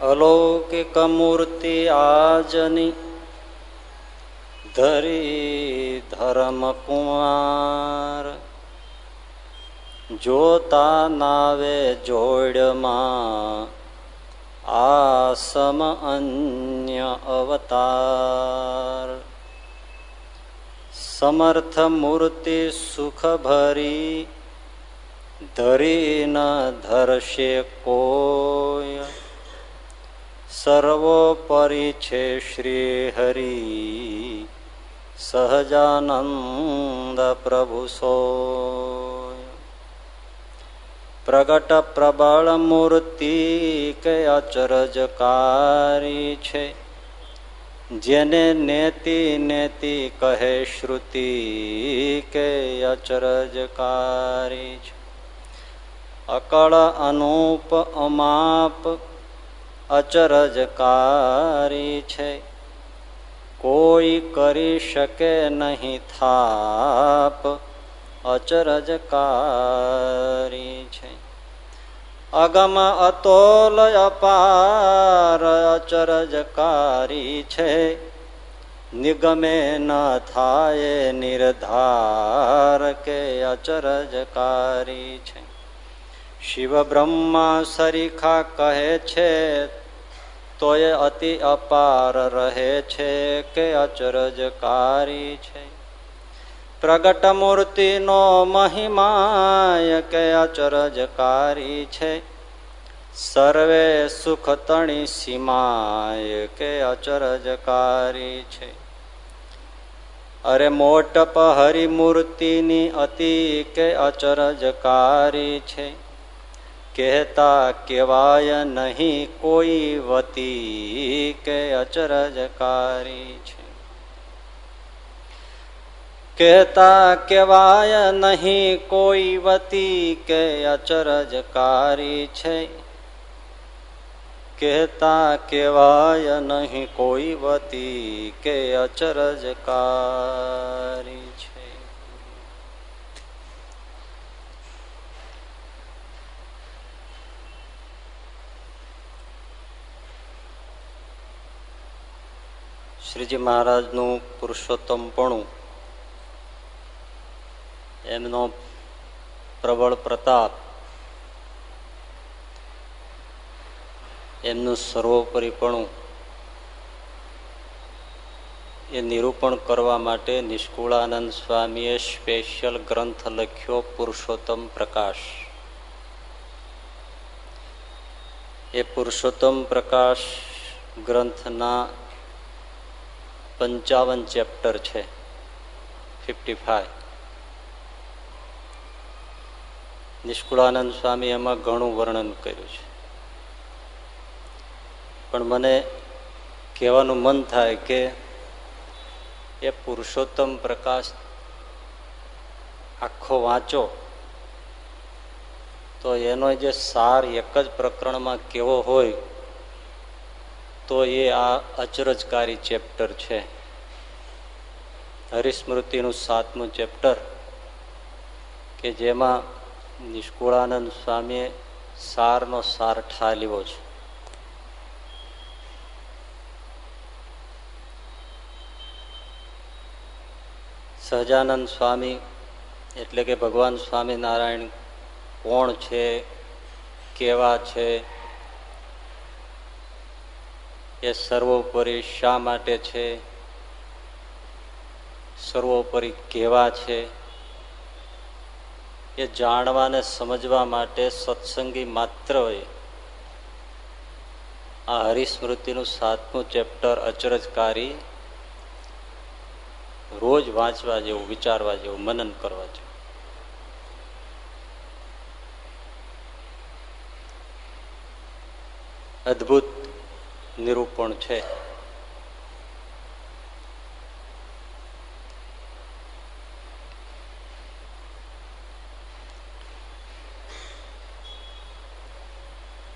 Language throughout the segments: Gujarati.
અલૌકિક મૂર્તિ આજની ધરી ધર્મ કુમાર જોતા નાવે જોડમાં આસમ અન્ય અવતાર. સમર્થ મૂર્તિ સુખ ભરી ધરી ન ધરશે કોઈ. સર્વોપરી છે શ્રી હરિ સહજાનંદ પ્રભુ સો પ્રગટ પ્રબળ મૂર્તિ કે અચરજકારી છે જેને નેતિ નેતિ કહે શ્રુતિ કે અચરજકારી છે અકળ અનુપ અમાપ અચરજકારી છે. કોઈ કરી શકે નહીં થાપ. અચરજકારી છે. અગમ અતોલ અપાર અચરજકારી છે. નિગમે ન થાય નિર્ધાર કે અચરજકારી છે. શિવ બ્રહ્મા સરીખા કહે છે તો એ અતિ અપાર રહે છે કે અચરજકારી છે. પ્રગટ મૂર્તિનો મહિમાય કે અચરજકારી છે. સર્વે સુખ તણી સીમાય કે અચરજકારી છે. અરે મોટપ હરિમૂર્તિની અતિ કે અચરજકારી છે. કહેતા કેવાય નહીં, કોઈ વતી કે અચરજકારી છે. કહેતા કેવાય નહીં, કોઈ વતી કે અચરજકારી છે. કહેતા કેવાય નહીં, કોઈ વતી કે અચરજકારી છે શ્રીજી મહારાજનું પુરુષોત્તમપણું એમનો પ્રબળ પ્રતાપ, એમનું સર્વોપરીપણું એ નિરૂપણ કરવા માટે નિષ્કુળાનંદ સ્વામીએ સ્પેશિયલ ગ્રંથ લખ્યો, પુરુષોત્તમ પ્રકાશ. એ પુરુષોત્તમ પ્રકાશ ગ્રંથના પંચાવન ચેપ્ટર છે. ફિફ્ટી ફાઈવ નિષ્કુળાનંદ સ્વામી એમાં ઘણું વર્ણન કર્યું છે. પણ મને કહેવાનું મન થાય કે એ પુરુષોત્તમ પ્રકાશ આખો વાંચો, તો એનો જે સાર એક જ પ્રકરણમાં કેવો હોય તો એ આ અચરજકારી ચેપ્ટર છે. હરિસ્મૃતિનું સાતમું ચેપ્ટર, કે જેમાં નિષ્કુળાનંદ સ્વામીએ સારનો સાર ઠાલ્યો છે. સહજાનંદ સ્વામી એટલે કે ભગવાન સ્વામિનારાયણ કોણ છે, કેવા છે એ સર્વોપરી શા માટે છે? સર્વોપરી કેવા છે? એ જાણવાને સમજવા માટે સત્સંગી માત્ર આ હરિસ્મૃતિનું સાતમું ચેપ્ટર અચરજકારી રોજ વાંચવા જેવું, વિચારવા જેવું, મનન કરવા જેવું. અદભુત નિરૂપણ છે.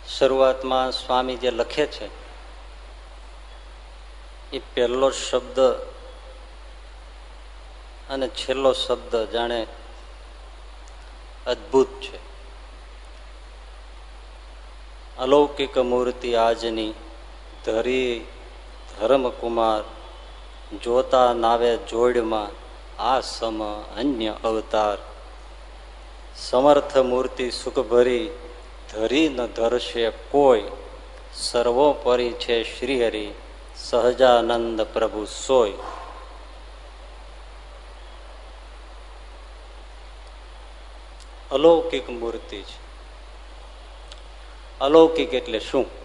શરૂઆતમાં સ્વામી જે લખે છે, એ પહેલો શબ્દ અને છેલ્લો શબ્દ જાણે અદભુત છે. અલૌકિક મૂર્તિ આજની ધરી ધર્મકુમાર જોતા નાવે જોડમાં આ સમ અન્ય અવતાર. સમર્થ મૂર્તિ સુખભરી ધરી ન ધરશે કોઈ. સર્વોપરી છે શ્રીહરિ, સહજાનંદ પ્રભુ સોય. અલૌકિક મૂર્તિ છે. અલૌકિક એટલે શું?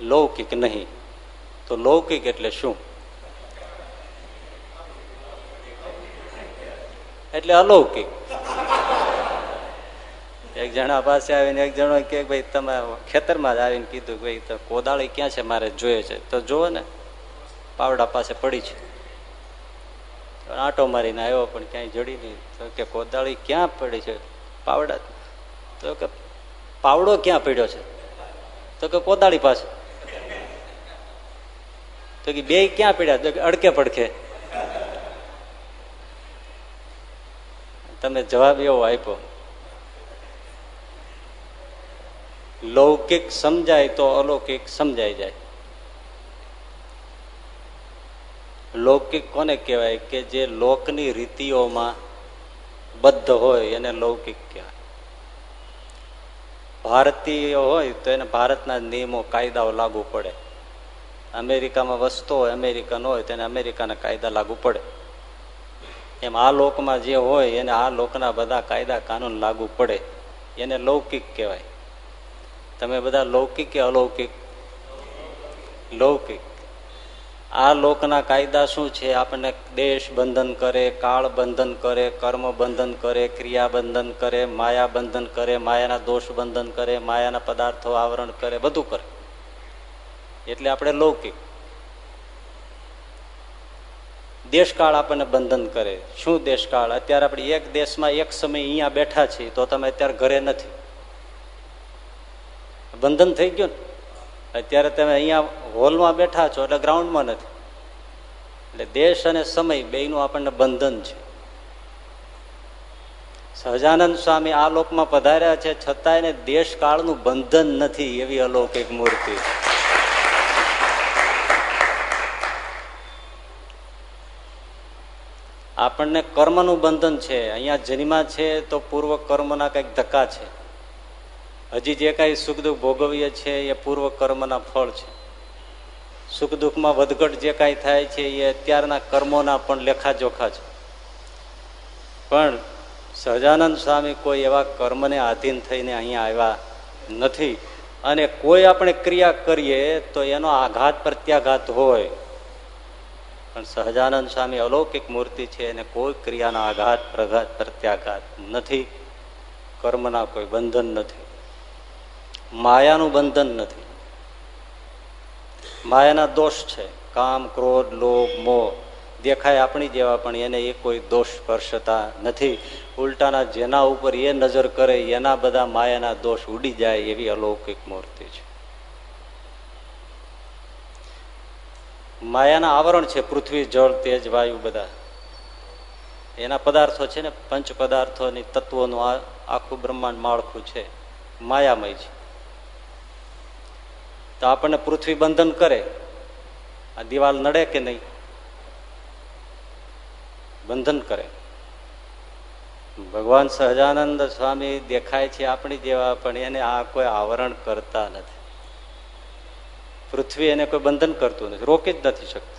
લૌકિક નહીં. તો લૌકિક એટલે શું? એટલે અલૌકિક. એક જણા પાસે આવીને એક જણો કે ભાઈ, તમે ખેતરમાં જ આવીને કીધું ભાઈ કોદાળી ક્યાં છે મારે જોઈએ છે. તો જુઓ ને, પાવડા પાસે પડી છે. આંટો મારીને આવ્યો, પણ ક્યાંય જડી નહીં. તો કે કોદાળી ક્યાં પડી છે? પાવડા. તો કે પાવડો ક્યાં પડ્યો છે? તો કે કોદાળી પાસે. તો કે બે ક્યાં પડ્યા? તો અડકે પડખે. તમે જવાબ એવો આપ્યો. લૌકિક સમજાય તો અલૌકિક સમજાઈ જાય. લૌકિક કોને કહેવાય? કે જે લોકની રીતિઓમાં બદ્ધ હોય એને લૌકિક કહેવાય. ભારતીય હોય તો એને ભારતના નિયમો, કાયદાઓ લાગુ પડે. અમેરિકામાં વસતો હોય અમેરિકન હોય તેને અમેરિકાના કાયદા લાગુ પડે. એમ આ લોકમાં જે હોય, એને આ લોકના બધા કાયદા કાનૂન લાગુ પડે. એને લૌકિક કહેવાય. તમે બધા લૌકિક કે અલૌકિક? લૌકિક. આ લોકના કાયદા શું છે? આપણને દેશ બંધન કરે, કાળ બંધન કરે, કર્મ બંધન કરે, ક્રિયા બંધન કરે, માયા બંધન કરે, માયાના દોષ બંધન કરે, માયાના પદાર્થો આવરણ કરે, બધું કરે. એટલે આપણે લૌકિક. દેશકાળ આપણને બંધન કરે. શું દેશકાળ? અત્યારે આપણે એક દેશમાં એક સમય અહીંયા બેઠા છીએ તો તમે અત્યારે ઘરે નથી. બંધન થઈ ગયું અત્યારે તમે અહીંયા હોલમાં બેઠા છો એટલે ગ્રાઉન્ડમાં નથી. એટલે દેશ અને સમય બેનું આપણને બંધન છે. સહજાનંદ સ્વામી આ લોકમાં પધાર્યા છે છતાંય દેશકાળનું બંધન નથી એવી અલૌકિક મૂર્તિ. આપણને કર્મનું બંધન છે. અહીંયા જન્મા છે તો પૂર્વ કર્મના કંઈક ધક્કા છે. હજી જે કાંઈ સુખ દુઃખ ભોગવીએ છીએ એ પૂર્વ કર્મના ફળ છે. સુખ દુઃખમાં વધઘટ જે કાંઈ થાય છે એ અત્યારના કર્મોના પણ લેખાજોખા છે. પણ સહજાનંદ સ્વામી કોઈ એવા કર્મને આધીન થઈને અહીંયા આવ્યા નથી. અને કોઈ આપણે ક્રિયા કરીએ તો એનો આઘાત પ્રત્યાઘાત હોય. પણ સહજાનંદ સ્વામી અલૌકિક મૂર્તિ છે એને કોઈ ક્રિયાના આઘાત, પ્રઘાત, પ્રત્યાઘાત નથી. કર્મના કોઈ બંધન નથી. માયાનું બંધન નથી. માયાના દોષ છે. કામ, ક્રોધ, લોભ, મોહ દેખાય આપણી જેવા, પણ એને એ કોઈ દોષ સ્પર્શતા નથી. ઉલટાના જેના ઉપર એ નજર કરે, એના બધા માયાના દોષ ઉડી જાય એવી અલૌકિક મૂર્તિ છે. માયાના આવરણ છે, પૃથ્વી, જળ, તેજ, વાયુ બધા. એના પદાર્થો છે ને પંચ પદાર્થોની તત્વોનું આખું બ્રહ્માંડ માળખું છે, માયામય છે. તો આપણને પૃથ્વી બંધન કરે, આ દિવાલ નડે કે નહીં? બંધન કરે. ભગવાન સહજાનંદ સ્વામી દેખાય છે આપણી જેવા, પણ એને આ કોઈ આવરણ કરતા નથી. પૃથ્વી એને કોઈ બંધન કરતું નથી, રોકી જ નથી શકતું.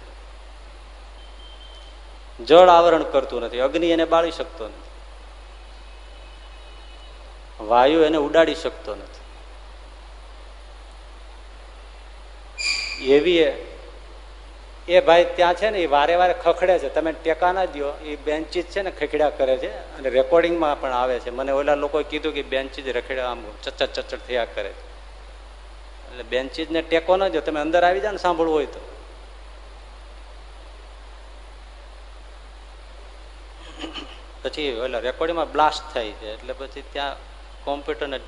જળ આવરણ કરતું નથી, અગ્નિ એને બાળી શકતો નથી. વાયુ એને ઉડાડી શકતો નથી. એવી એ ભાઈ ત્યાં છે ને, એ વારે વારે ખખડે છે. તમે ટેકા ના દો એ બેન્ચીસ છે ને, ખખડ્યા કરે છે. અને રેકોર્ડિંગમાં પણ આવે છે. મને ઓલા લોકોએ કીધું કે બેન્ચીસ રખડ્યા આમ ચચડ ચચડ થયા કરે છે. એટલે બેન્ચીસને ટેકો ન જો તમે અંદર આવી જાઓ ને સાંભળવું હોય તો. પછી ઓલા રેકોર્ડિંગમાં બ્લાસ્ટ થાય છે, એટલે પછી ત્યાં કોમ્પ્યુટરને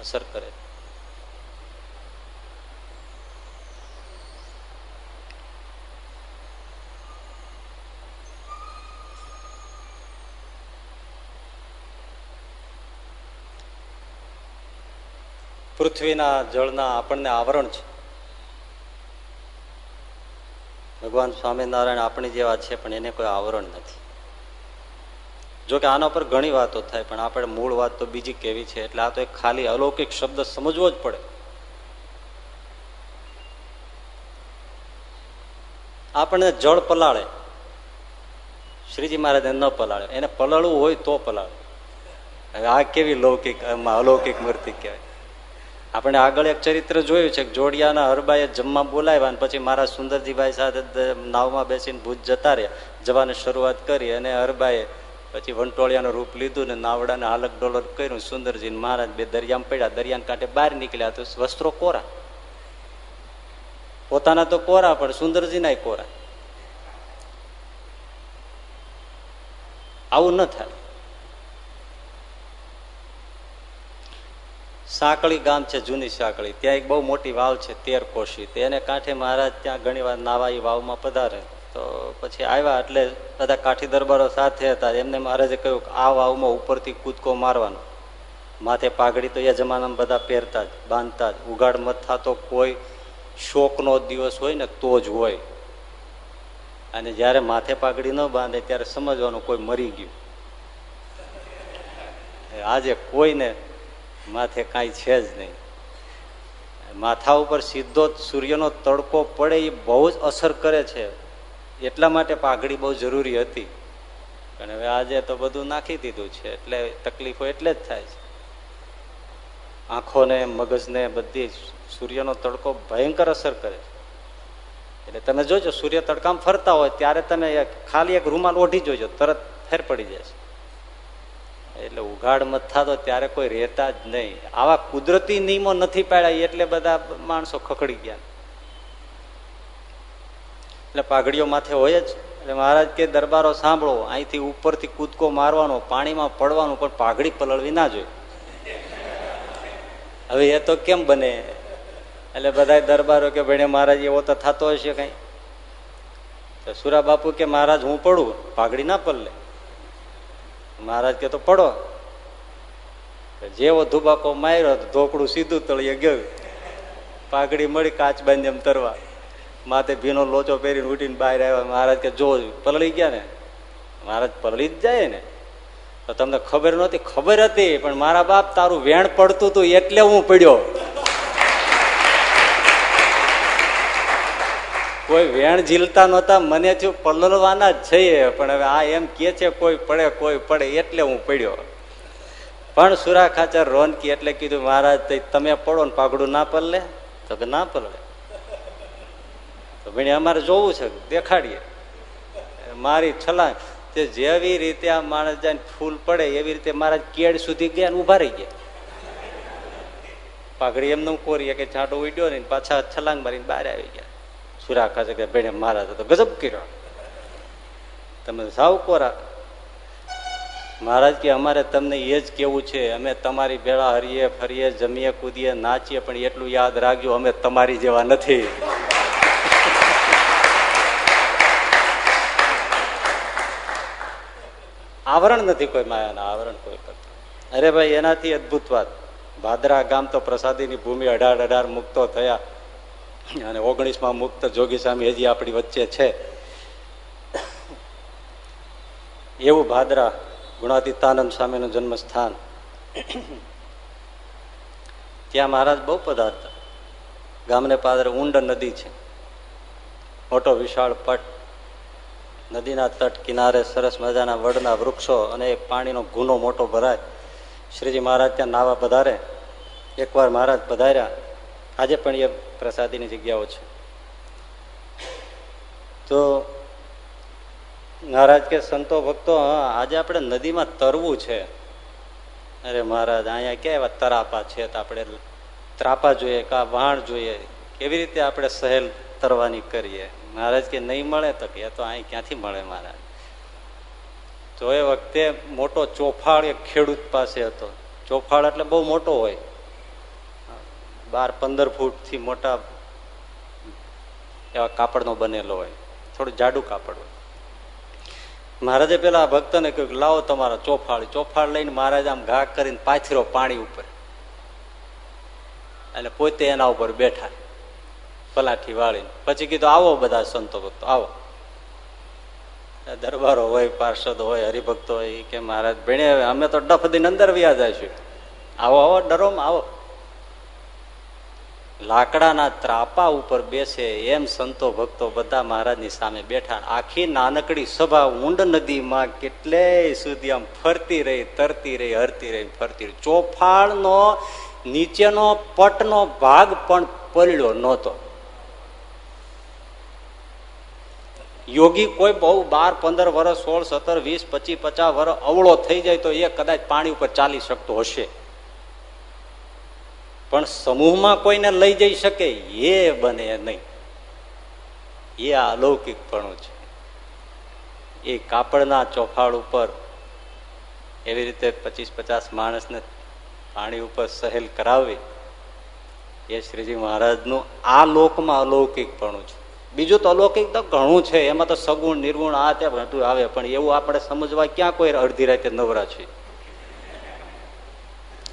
અસર કરે છે. પૃથ્વીના જળના આપણને આવરણ છે. ભગવાન સ્વામિનારાયણ આપણી જેવા છે, પણ એને કોઈ આવરણ નથી. જોકે આના પર ઘણી વાતો થાય, પણ આપણે મૂળ વાત તો બીજી કેવી છે, એટલે આ તો એક ખાલી અલૌકિક શબ્દ સમજવો જ પડે. આપણને જળ પલાળે. શ્રીજી મહારાજ ન પલાળે. એને પલાળવું હોય તો પલાળે. હવે આ કેવી લૌકિક અલૌકિક મૂર્તિ કહેવાય. આપણે આગળ એક ચરિત્ર જોયું છે જોડિયાના હરબાએ જમવા બોલાવ્યા અને પછી મારા સુંદરજીભાઈ સાથે નાવમાં બેસીને ભૂજ જતા રહ્યા. જવાની શરૂઆત કરી અને હરબાએ પછી વંટોળિયાનું રૂપ લીધું ને નાવડાને હાલક ડોલર કર્યું. સુંદરજી મહારાજ બે દરિયામાં પડ્યા. દરિયાના કાંઠે બહાર નીકળ્યા તો વસ્ત્રો કોરા. પોતાના તો કોરા, પણ સુંદરજીના કોરા. આવું ન થાય. સાંકળી ગામ છે, જૂની સાંકળી. ત્યાં એક બહુ મોટી વાવ છે, તેર કોશી. તેને કાંઠે મહારાજ ત્યાં ઘણી વાર નાવા વાવમાં પધારે. તો પછી આવ્યા એટલે બધા કાઠી દરબારો સાથે હતા. એમને મહારાજે કહ્યું કે આ વાવમાં ઉપરથી કૂદકો મારવાનો. માથે પાઘડી તો એ જમાનામાં બધા પહેરતા જ, બાંધતા જ. ઉગાડ મથા તો કોઈ, શોકનો દિવસ હોય ને તો જ હોય. અને જ્યારે માથે પાઘડી ન બાંધે ત્યારે સમજવાનું કોઈ મરી ગયું. આજે કોઈને માથે કાંઈ છે જ નહીં. માથા ઉપર સીધો સૂર્યનો તડકો પડે એ બહુ જ અસર કરે છે. એટલા માટે પાઘડી બહુ જરૂરી હતી. પણ હવે આજે તો બધું નાખી દીધું છે, એટલે તકલીફો એટલે જ થાય છે. આંખોને, મગજને બધી સૂર્યનો તડકો ભયંકર અસર કરે છે. એટલે તમે જોજો, સૂર્ય તડકામાં ફરતા હોય, ત્યારે તમે ખાલી એક રૂમાલ ઓઢી જોજો, તરત ફેર પડી જશે એટલે ઉઘાડ મત થતો ત્યારે કોઈ રહેતા જ નહીં. આવા કુદરતી નિયમો નથી પાડ્યા એટલે બધા માણસો ખખડી ગયા. એટલે પાઘડીઓ માથે હોય જ. એટલે મહારાજ કે, દરબારો સાંભળો, અહીંથી ઉપરથી કૂદકો મારવાનો, પાણીમાં પડવાનું, પણ પાઘડી પલળવી ના જોઈએ. હવે એ તો કેમ બને? એટલે બધા દરબારો કે ભાઈ મહારાજ, એવો તો થતો હશે કઈ? તો સુરા બાપુ કે, મહારાજ, હું પડું, પાઘડી ના પલલે મહારાજ કે તો પડો. જેવો ધુબાકો માર્યો ધોકડું સીધું તળીએ ગયું. પાઘડી મળી કાચ બાંધી એમ તરવા. માથે ભીનો લોચો પહેરીને ઉઠીને બહાર આવ્યા. મહારાજ કે, જો, પલળી ગયા ને? મહારાજ, પલળી જ જાય ને. તો તમને ખબર નહોતી? ખબર હતી, પણ મારા બાપ તારું વેણ પડતું હતું એટલે હું પડ્યો. કોઈ વેણ ઝીલતા નહોતા, મને થયું પલળવાના જ છે પણ હવે આ એમ કે છે, કોઈ પડે કોઈ પડે, એટલે હું પડ્યો. પણ સુરા ખાચર રોનકી એટલે કીધું, મહારાજ તમે પડો ને પાઘડું ના પલળે? તો કે, ના પલળે. તો ભાઈ અમારે જોવું છે, દેખાડીએ. મારી છલાંગ, તે જેવી રીતે આ માણસ જાય ફૂલ પડે, એવી રીતે મારા કેડ સુધી ગયા ને ઊભા રહી ગયા. પાઘડી એમને કોરીએ કે છાંટો ઉડ્યો ને, પાછા છલાંગ મારીને બહાર આવી ગયા. સુરા ખાશે કે ભાઈ મારા તો ગજબ કર્યો. તમે સાવ કોરા મહારાજ કે અમારે તમને એ જ કેવું છે, અમે તમારી ભેળા હરીએ, ફરીએ, જમીએ, કૂદીએ, નાચીએ, પણ એટલું યાદ રાખજો, અમે તમારી જેવા નથી. આવરણ નથી કોઈ માયાના, આવરણ કોઈ કરતા. અરે ભાઈ, એનાથી અદભુત વાત. ભાદરા ગામ તો પ્રસાદીની ભૂમિ અઢાર અઢાર મુક્તો થયા. અને ઓગણીસમાં મુક્ત જોગી સ્વામી હજી આપણી વચ્ચે છે. એવું ભાદરા ગુણાતીતાનંદ સ્વામીનું જન્મસ્થાન. ત્યાં મહારાજ બહુ પધારતા. ગામને પાદરે ઊંડ નદી છે. મોટો વિશાળ પટ. નદીના તટ કિનારે સરસ મજાના વડના વૃક્ષો અને એ પાણીનો ગુનો મોટો ભરાય. શ્રીજી મહારાજ ત્યાં નાવા પધારે. એકવાર મહારાજ પધાર્યા. આજે પણ એ પ્રસાદીની જગ્યાઓ છે. તો મહારાજ કે સંતો ભક્તો આજે આપણે નદીમાં તરવું છે. અરે મહારાજ, અહીંયા ક્યાં એવા તરાપા છે તો આપણે ત્રાપા જોઈએ કા વાણ જોઈએ? કેવી રીતે આપણે સહેલ તરવાની કરીએ? મહારાજ કે નહીં મળે તો કે તો અહીં ક્યાંથી મળે મહારાજ? તો એ વખતે મોટો ચોફાળ એક ખેડૂત પાસે હતો. ચોફાળ એટલે બહુ મોટો હોય. બાર, પંદર ફૂટથી મોટા એવા કાપડનો બનેલો હોય. થોડું જાડું કાપડ હોય. મહારાજે પેલા ભક્તને કહ્યું લાવો તમારા ચોફાળ. ચોફાળ લઈને મહારાજ આમ ઘા કરીને પાથરો પાણી ઉપર. અને પોતે એના ઉપર બેઠા. પલાઠી વાળીને. પછી કીધું, આવો બધા સંતો ભક્તો, આવો. દરબારો હોય, પાર્ષદ હોય, હરિભક્તો હોય કે મહારાજ ભેણે અમે તો ડફ દિન અંદર વ્યાજ આવીશું આવો આવો, ડરોમાં આવો. લાકડાના ત્રાપા ઉપર બેસે એમ સંતો ભક્તો બધા મહારાજની સામે બેઠા. આખી નાનકડી સભા ઊંડ નદીમાં કેટલે સુધી આમ ફરતી રહી, તરતી રહી, હરતી રહી, ફરતી રહી. ચોફાળનો, નીચેનો પટનો ભાગ પણ પલળ્યો નહોતો. યોગી કોઈ બહુ બાર, પંદર વર્ષ સોળ, સત્તર, વીસ, પચીસ, પચાસ વર્ષ અવળો થઈ જાય તો એ કદાચ પાણી ઉપર ચાલી શકતો હશે. પણ સમૂહમાં કોઈને લઈ જઈ શકે એ બને નહીં. એ અલૌકિકપણું છે. એ કાપડના ચોફાળ ઉપર એવી રીતે પચીસ પચાસ માણસને પાણી ઉપર સહેલ કરાવી એ શ્રીજી મહારાજનું આ લોકમાં અલૌકિકપણું છે. બીજું તો અલૌકિક તો ઘણું છે, એમાં તો સગુણ, નિર્ગુણ, આ તે બધું આવે, પણ એવું આપણે સમજવા ક્યાં કોઈ અડધી રાતે નવરા છે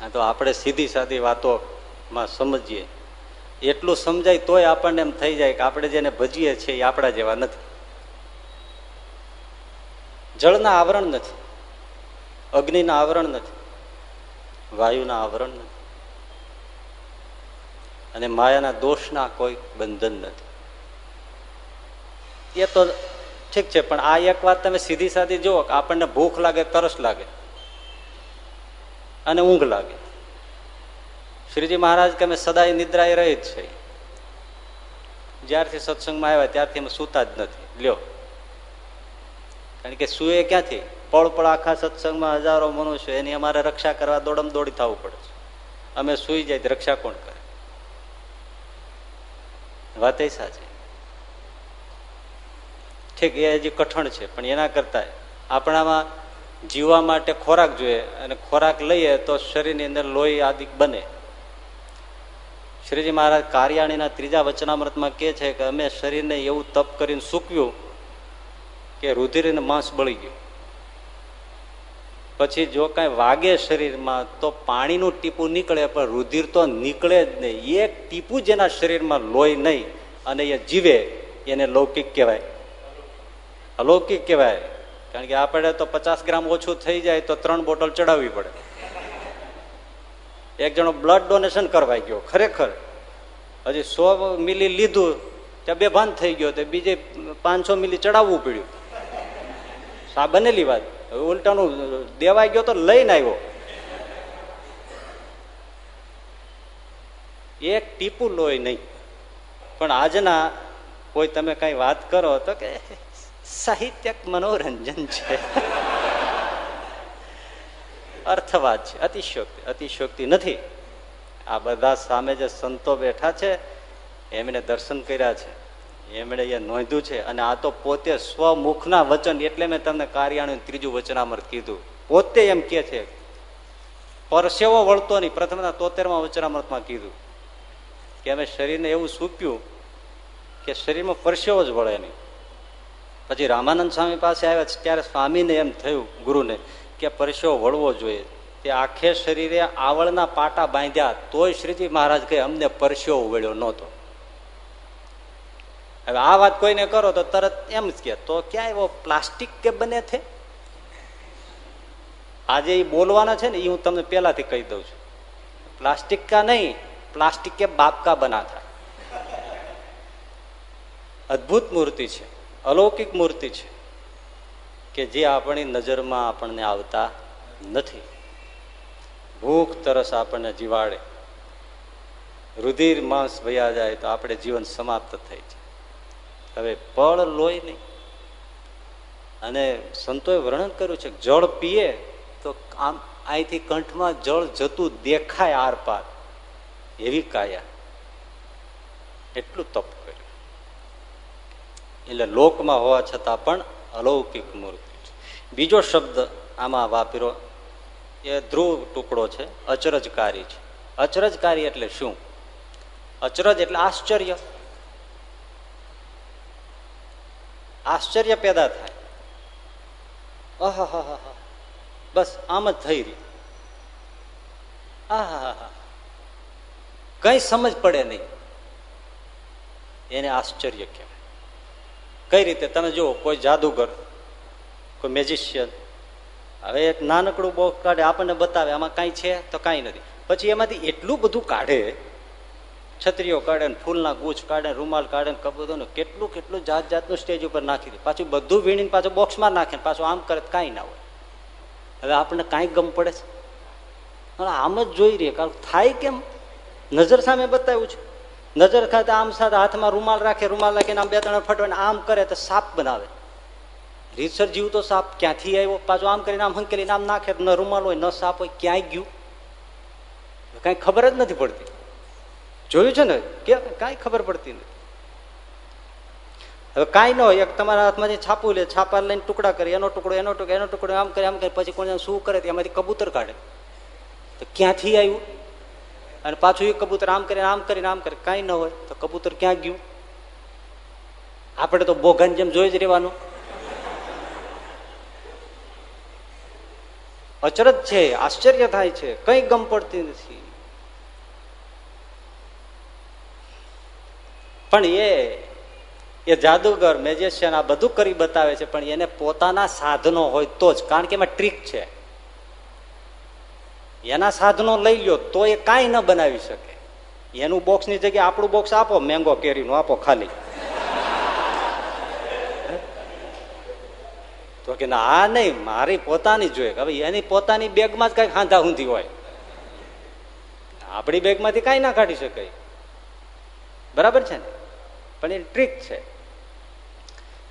આ તો આપણે સીધી સાધી વાતો માં સમજીએ. એટલું સમજાય તોય આપણને એમ થઈ જાય કે આપણે જેને ભજીએ છીએ એ આપણા જેવા નથી. જળના આવરણ નથી. અગ્નિના આવરણ નથી. વાયુના આવરણ નથી. અને માયાના દોષના કોઈ બંધન નથી. એ તો ઠીક છે, પણ આ એક વાત તમે સીધી સાધી જુઓ કે આપણને ભૂખ લાગે, તરસ લાગે અને ઊંઘ લાગે. શ્રીજી મહારાજ કે અમે સદાય નિદ્રાએ રહી જ છે. જ્યારથી સત્સંગમાં આવ્યા ત્યારથી અમે સૂતા જ નથી. લ્યો. કારણ કે સુએ ક્યાંથી? પળ પળ આખા સત્સંગમાં હજારો મનુષ્ય એની અમારે રક્ષા કરવા દોડમ દોડી થવું પડે છે. અમે સુઈ જાય રક્ષા કોણ કરે? વાત એ સાચી. ઠીક, એ હજી કઠણ છે, પણ એના કરતા આપણામાં જીવવા માટે ખોરાક જોઈએ અને ખોરાક લઈએ તો શરીરની અંદર લોહી આદિ બને. શ્રીજી મહારાજ કાર્યાણીના ત્રીજા વચનામૃતમાં કે છે કે અમે શરીરને એવું તપ કરીને સૂકવ્યું કે રુધિર માંસ બળી ગયું. પછી જો કાંઈ વાગે શરીરમાં તો પાણીનું ટીપું નીકળે, પણ રુધિર તો નીકળે જ નહીં. એક ટીપું જેના શરીરમાં લોહી નહીં અને એ જીવે. એને લૌકિક કહેવાય. અલૌકિક કહેવાય. કારણ કે આપણે તો પચાસ ગ્રામ ઓછું થઈ જાય તો ત્રણ બોટલ ચડાવવી પડે. એક જણો બ્લડ ડોનેશન કરવા ગયો, ખરેખર. હજી સો મિલી લીધું, ત્યાં બેભાન થઈ ગયો, તો બીજે પાંચસો મિલી ચડાવવું પડ્યું. આ બનેલી વાત. ઉલટાનું દેવાઈ ગયો તો લઈને આવ્યો. એક ટીપું લોહી નહીં. પણ આજના કોઈ તમે કઈ વાત કરો તો કે સાહિત્યક મનોરંજન છે. અર્થવાદ છે અતિશોક્તિ અતિશોક્તિ નથી. આ બધા સામે જે સંતો બેઠા છે એમને દર્શન કર્યા છે. એમણે એ નોંધ્યું છે. અને આ તો પોતે સ્વમુખના વચન, એટલે મેં તમને કાર્યાણું ત્રીજું વચનામૃત કીધું. પોતે એમ કે છે, પરસેવો વળતો નહીં. પ્રથમના તોતેરમાં વચનામૃતમાં કીધું કે અમે શરીરને એવું સૂપ્યું કે શરીરમાં પરસેવો જ વળે નહીં. પછી રામાનંદ સ્વામી પાસે આવ્યા ત્યારે સ્વામીને એમ થયું, ગુરુને કે પરસ્યો વળવો જોઈએ. તે આખે શરીરે આવળના પાટા બાંધ્યા તોય શ્રીજી મહારાજ કહે, અમને પરસ્યો વળ્યો નહોતો. હવે આ વાત કોઈને કરો તો તરત એમ જ કે તો ક્યાં એવો પ્લાસ્ટિક કે બને છે? આજે એ બોલવાના છે ને એ હું તમને પહેલાથી કહી દઉં છું. પ્લાસ્ટિક કા નહીં, પ્લાસ્ટિક કે બાપકા બના થા. અદભુત મૂર્તિ છે, અલૌકિક મૂર્તિ છે. કે જે આપણી નજરમાં આપણને આવતા નથી. ભૂખ તરસ આપણને જીવાડે. રુધિર, માંસ ભયા જાય તો આપણે જીવન સમાપ્ત થઈ જાય હવે પળ લોહી નહીં. અને સંતોએ વર્ણન કર્યું છે જળ પીએ તો આમ અહીંથી કંઠમાં જળ જતું દેખાય આરપાર. એવી કાયા. એટલું તપ કર્યું. એટલે લોકમાં હોવા છતાં પણ અલૌકિક મૂર્તિ બીજો શબ્દ આમાં વાપરો એ ધ્રુવ ટુકડો છે, અચરજકારી છે. અચરજકારી એટલે શું? અચરજ એટલે આશ્ચર્ય. આશ્ચર્ય પેદા થાય. અહ બસ આમ જ થઈ રહી આહા કઈ સમજ પડે નહીં. એને આશ્ચર્ય કહેવાય. કઈ રીતે? તમે જુઓ, કોઈ જાદુગર, કોઈ મેજિશિયન હવે એક નાનકડું બોક્સ કાઢે, આપણને બતાવે, આમાં કાંઈ છે? તો કાંઈ નથી. પછી એમાંથી એટલું બધું કાઢે, છત્રીઓ કાઢે ને ફૂલના ગુચ્છ કાઢે રૂમાલ કાઢે ને કબૂતો ને કેટલું કેટલું જાત જાતનું સ્ટેજ ઉપર નાખી દે. પાછું બધું વીણીને પાછું બોક્સમાં નાખે ને પાછું આમ કરે કાંઈ ના હોય. હવે આપણને કાંઈ ગમ પડે છે? આમ જ જોઈ રહીએ. કારણ થાય કેમ? નજર સામે બતાવ્યું છે. નજર ખાતા આમ સાથે હાથમાં રૂમાલ રાખે, રૂમાલ રાખીને આમ બે ત્રણ ફટવાને આમ કરે તો સાપ બનાવે. રીતસર જીવ તો સાપ ક્યાંથી આવ્યો? પાછો આમ કરીને આમ હંકેલીને આમ નાખે, ન રૂમાલ હોય, ન સાપ હોય, ક્યાંય ગયું? કઈ ખબર જ નથી પડતી. જોયું છે ને? કે કાંઈ ખબર પડતી નથી. હવે કાંઈ ન હોય, એક તમારા હાથમાં છાપું લે છાપા લઈને ટુકડા કરે, એનો ટુકડો એનો ટુકડો એનો ટુકડો, આમ કરે આમ કરે, પછી કોને શું કરે એમાંથી કબૂતર કાઢે. તો ક્યાંથી આવ્યું? અને પાછું એ કબૂતર આમ કરીને આમ કરીને, આમ કરે કાંઈ ન હોય, તો કબૂતર ક્યાં ગયું? આપણે તો બોઘાન જેમ જોઈ જ રહેવાનું. અચરજ છે, આશ્ચર્ય થાય છે, કઈ ગમ પડતી નથી. પણ એ એ જાદુગર, મેજિશિયન આ બધું કરી બતાવે છે, પણ એને પોતાના સાધનો હોય તો જ, કારણ કે એમાં ટ્રીક છે. એના સાધનો લઈ લ્યો તો એ કાંઈ ન બનાવી શકે. એનું બોક્સની જગ્યાએ આપણું બોક્સ આપો મેંગો કેરીનું આપો ખાલી. તો કે ના, આ નહીં, મારી પોતાની જોઈએ હવે એની પોતાની બેગમાં જ કઈ ખાંધા ઊંધી હોય. આપણી બેગમાંથી કાંઈ ના કાઢી શકાય. બરાબર છે ને? પણ એ ટ્રીક છે.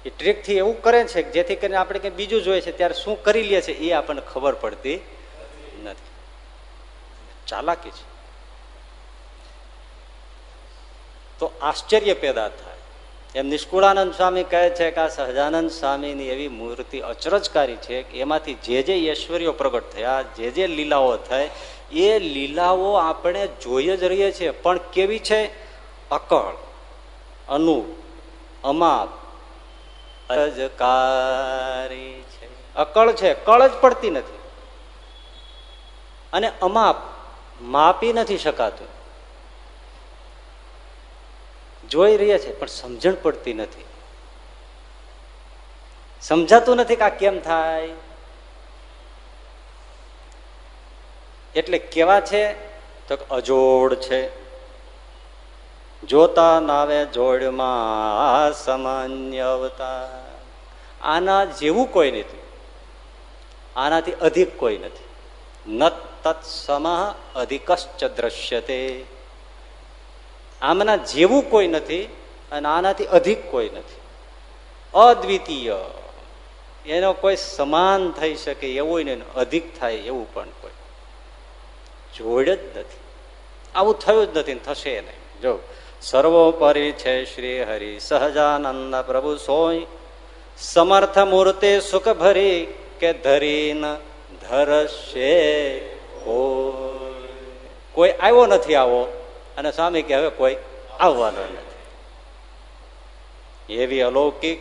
એ ટ્રીકથી એવું કરે છે જેથી કરીને આપણે કંઈ બીજું જોઈએ છે, ત્યારે શું કરી લે છે એ આપણને ખબર પડતી ચાલાકી છે. તો આશ્ચર્ય પેદા થાય. એમ નિષ્કુળાનંદ સ્વામી કહે છે કે આ સહજાનંદ સ્વામીની એવી મૂર્તિ અચરજકારી છે કે એમાંથી જે જે ઐશ્વર્યો પ્રગટ થયા, જે જે લીલાઓ થાય એ લીલાઓ આપણે જોઈ જ રહીએ છીએ. પણ કેવી છે? અકળ અનુ અમાપ. અજકારી છે. અકળ છે, કળ જ પડતી નથી. અને અમાપ માપી નથી શકાતું. જોઈ રહ્યા છે પણ સમજણ પડતી નથી. સમજાતું નથી કે આ કેમ થાય? એટલે કેવા છે? તો અજોડ છે. જોતા નાવે જોડમાં સામાન્ય અવતાર. આના જેવું કોઈ નથી. આનાથી અધિક કોઈ નથી. ન તત્સમ અધિકશ્ચ દ્રશ્યતે. આમના જેવું કોઈ નથી અને આનાથી અધિક કોઈ નથી. અદ્વિતીય. એનો કોઈ સમાન થઈ શકે એવું નહીં, અધિક થાય એવું પણ કોઈ. જોડ જ નથી. આવું થયું જ નથી થશે નહીં. જો, સર્વોપરી છે શ્રી હરિ સહજાનંદ પ્રભુ સોય. સમર્થ મૂર્તિ સુખ ભરી કે ધરીન ધરશે. કોઈ આવ્યો નથી આવો, અને સ્વામી કે હવે કોઈ આવવાનો નથી. એવી અલૌકિક,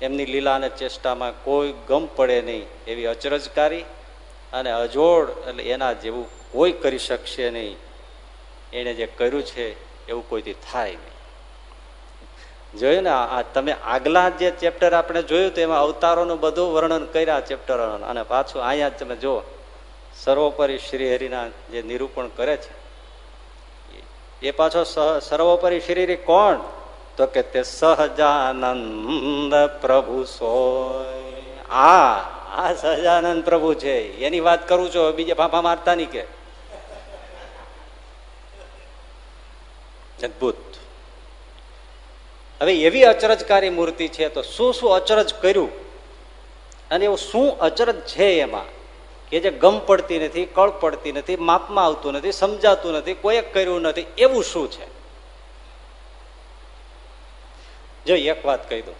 એમની લીલા અને ચેષ્ટામાં કોઈ ગમ પડે નહીં, એવી અચરજકારી અને અજોડ, એટલે એના જેવું કોઈ કરી શકશે નહીં. એને જે કર્યું છે, એવું કોઈથી થાય નહીં. જોયું ને, આ તમે આગલા જે ચેપ્ટર આપણે જોયું, તો એમાં અવતારોનું બધું વર્ણન કર્યા ચેપ્ટર અને પાછું અહીંયા તમે જુઓ સર્વોપરી શ્રી હરિના જે નિરૂપણ કરે છે, એ પાછો સર્વોપરી શ્રી કોણ? તો કે તે સહજાનંદ પ્રભુ સોય. આ સહજાનંદ પ્રભુ છે. એની વાત કરું છો બીજે ફાફા મારતા નહીં કે. અદભુત. હવે એવી અચરજકારી મૂર્તિ છે, તો શું શું અચરજ કર્યું? અને એવું શું અચરજ છે એમાં? કે જે ગમ પડતી નથી, કળ પડતી નથી, માપમાં આવતું નથી, સમજાતું નથી, કોઈ કર્યું નથી, એવું શું છે? જો એક વાત કહી દઉં.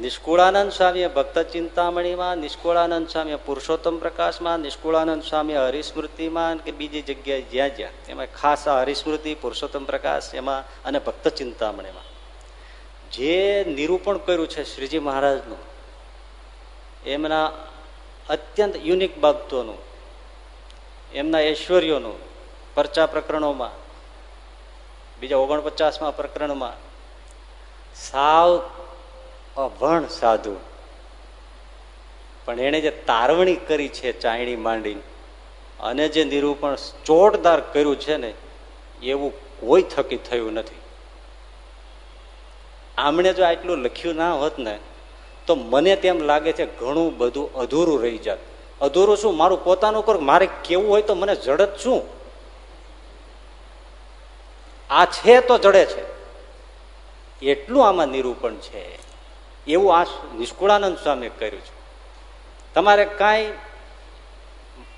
નિષ્કુળાનંદ સ્વામીએ ભક્ત ચિંતામણીમાં, નિષ્કુળાનંદ સ્વામીએ પુરુષોત્તમ પ્રકાશમાં, નિષ્કુળાનંદ સ્વામી હરિસ્મૃતિમાં કે બીજી જગ્યાએ જ્યાં જ્યાં. એમાં ખાસ આ હરિસ્મૃતિ, પુરુષોત્તમ પ્રકાશ, એમાં અને ભક્ત ચિંતામણીમાં. જે નિરૂપણ કર્યું છે શ્રીજી મહારાજનું, એમના અત્યંત યુનિક બાબતોનું, એમના ઐશ્વર્યોનું પરચા પ્રકરણોમાં, બીજા ઓગણપચાસમાં પ્રકરણમાં, સાવ અભણ સાધુ. પણ એણે જે તારવણી કરી છે ચાયણી માંડી, અને જે નિરૂપણ ચોટદાર કર્યું છે ને, એવું કોઈ થકી થયું નથી. આમણે જો આટલું લખ્યું ના હોત ને તો મને તેમ લાગે છે ઘણું બધું અધૂરું રહી જાત. અધૂરું શું? મારું પોતાનું કર મારે કેવું હોય તો મને જડત શું? આ છે તો જડે છે. એટલું આમાં નિરૂપણ છે. એવું આ નિષ્કુળાનંદ સ્વામી કર્યું છે. તમારે કાંઈ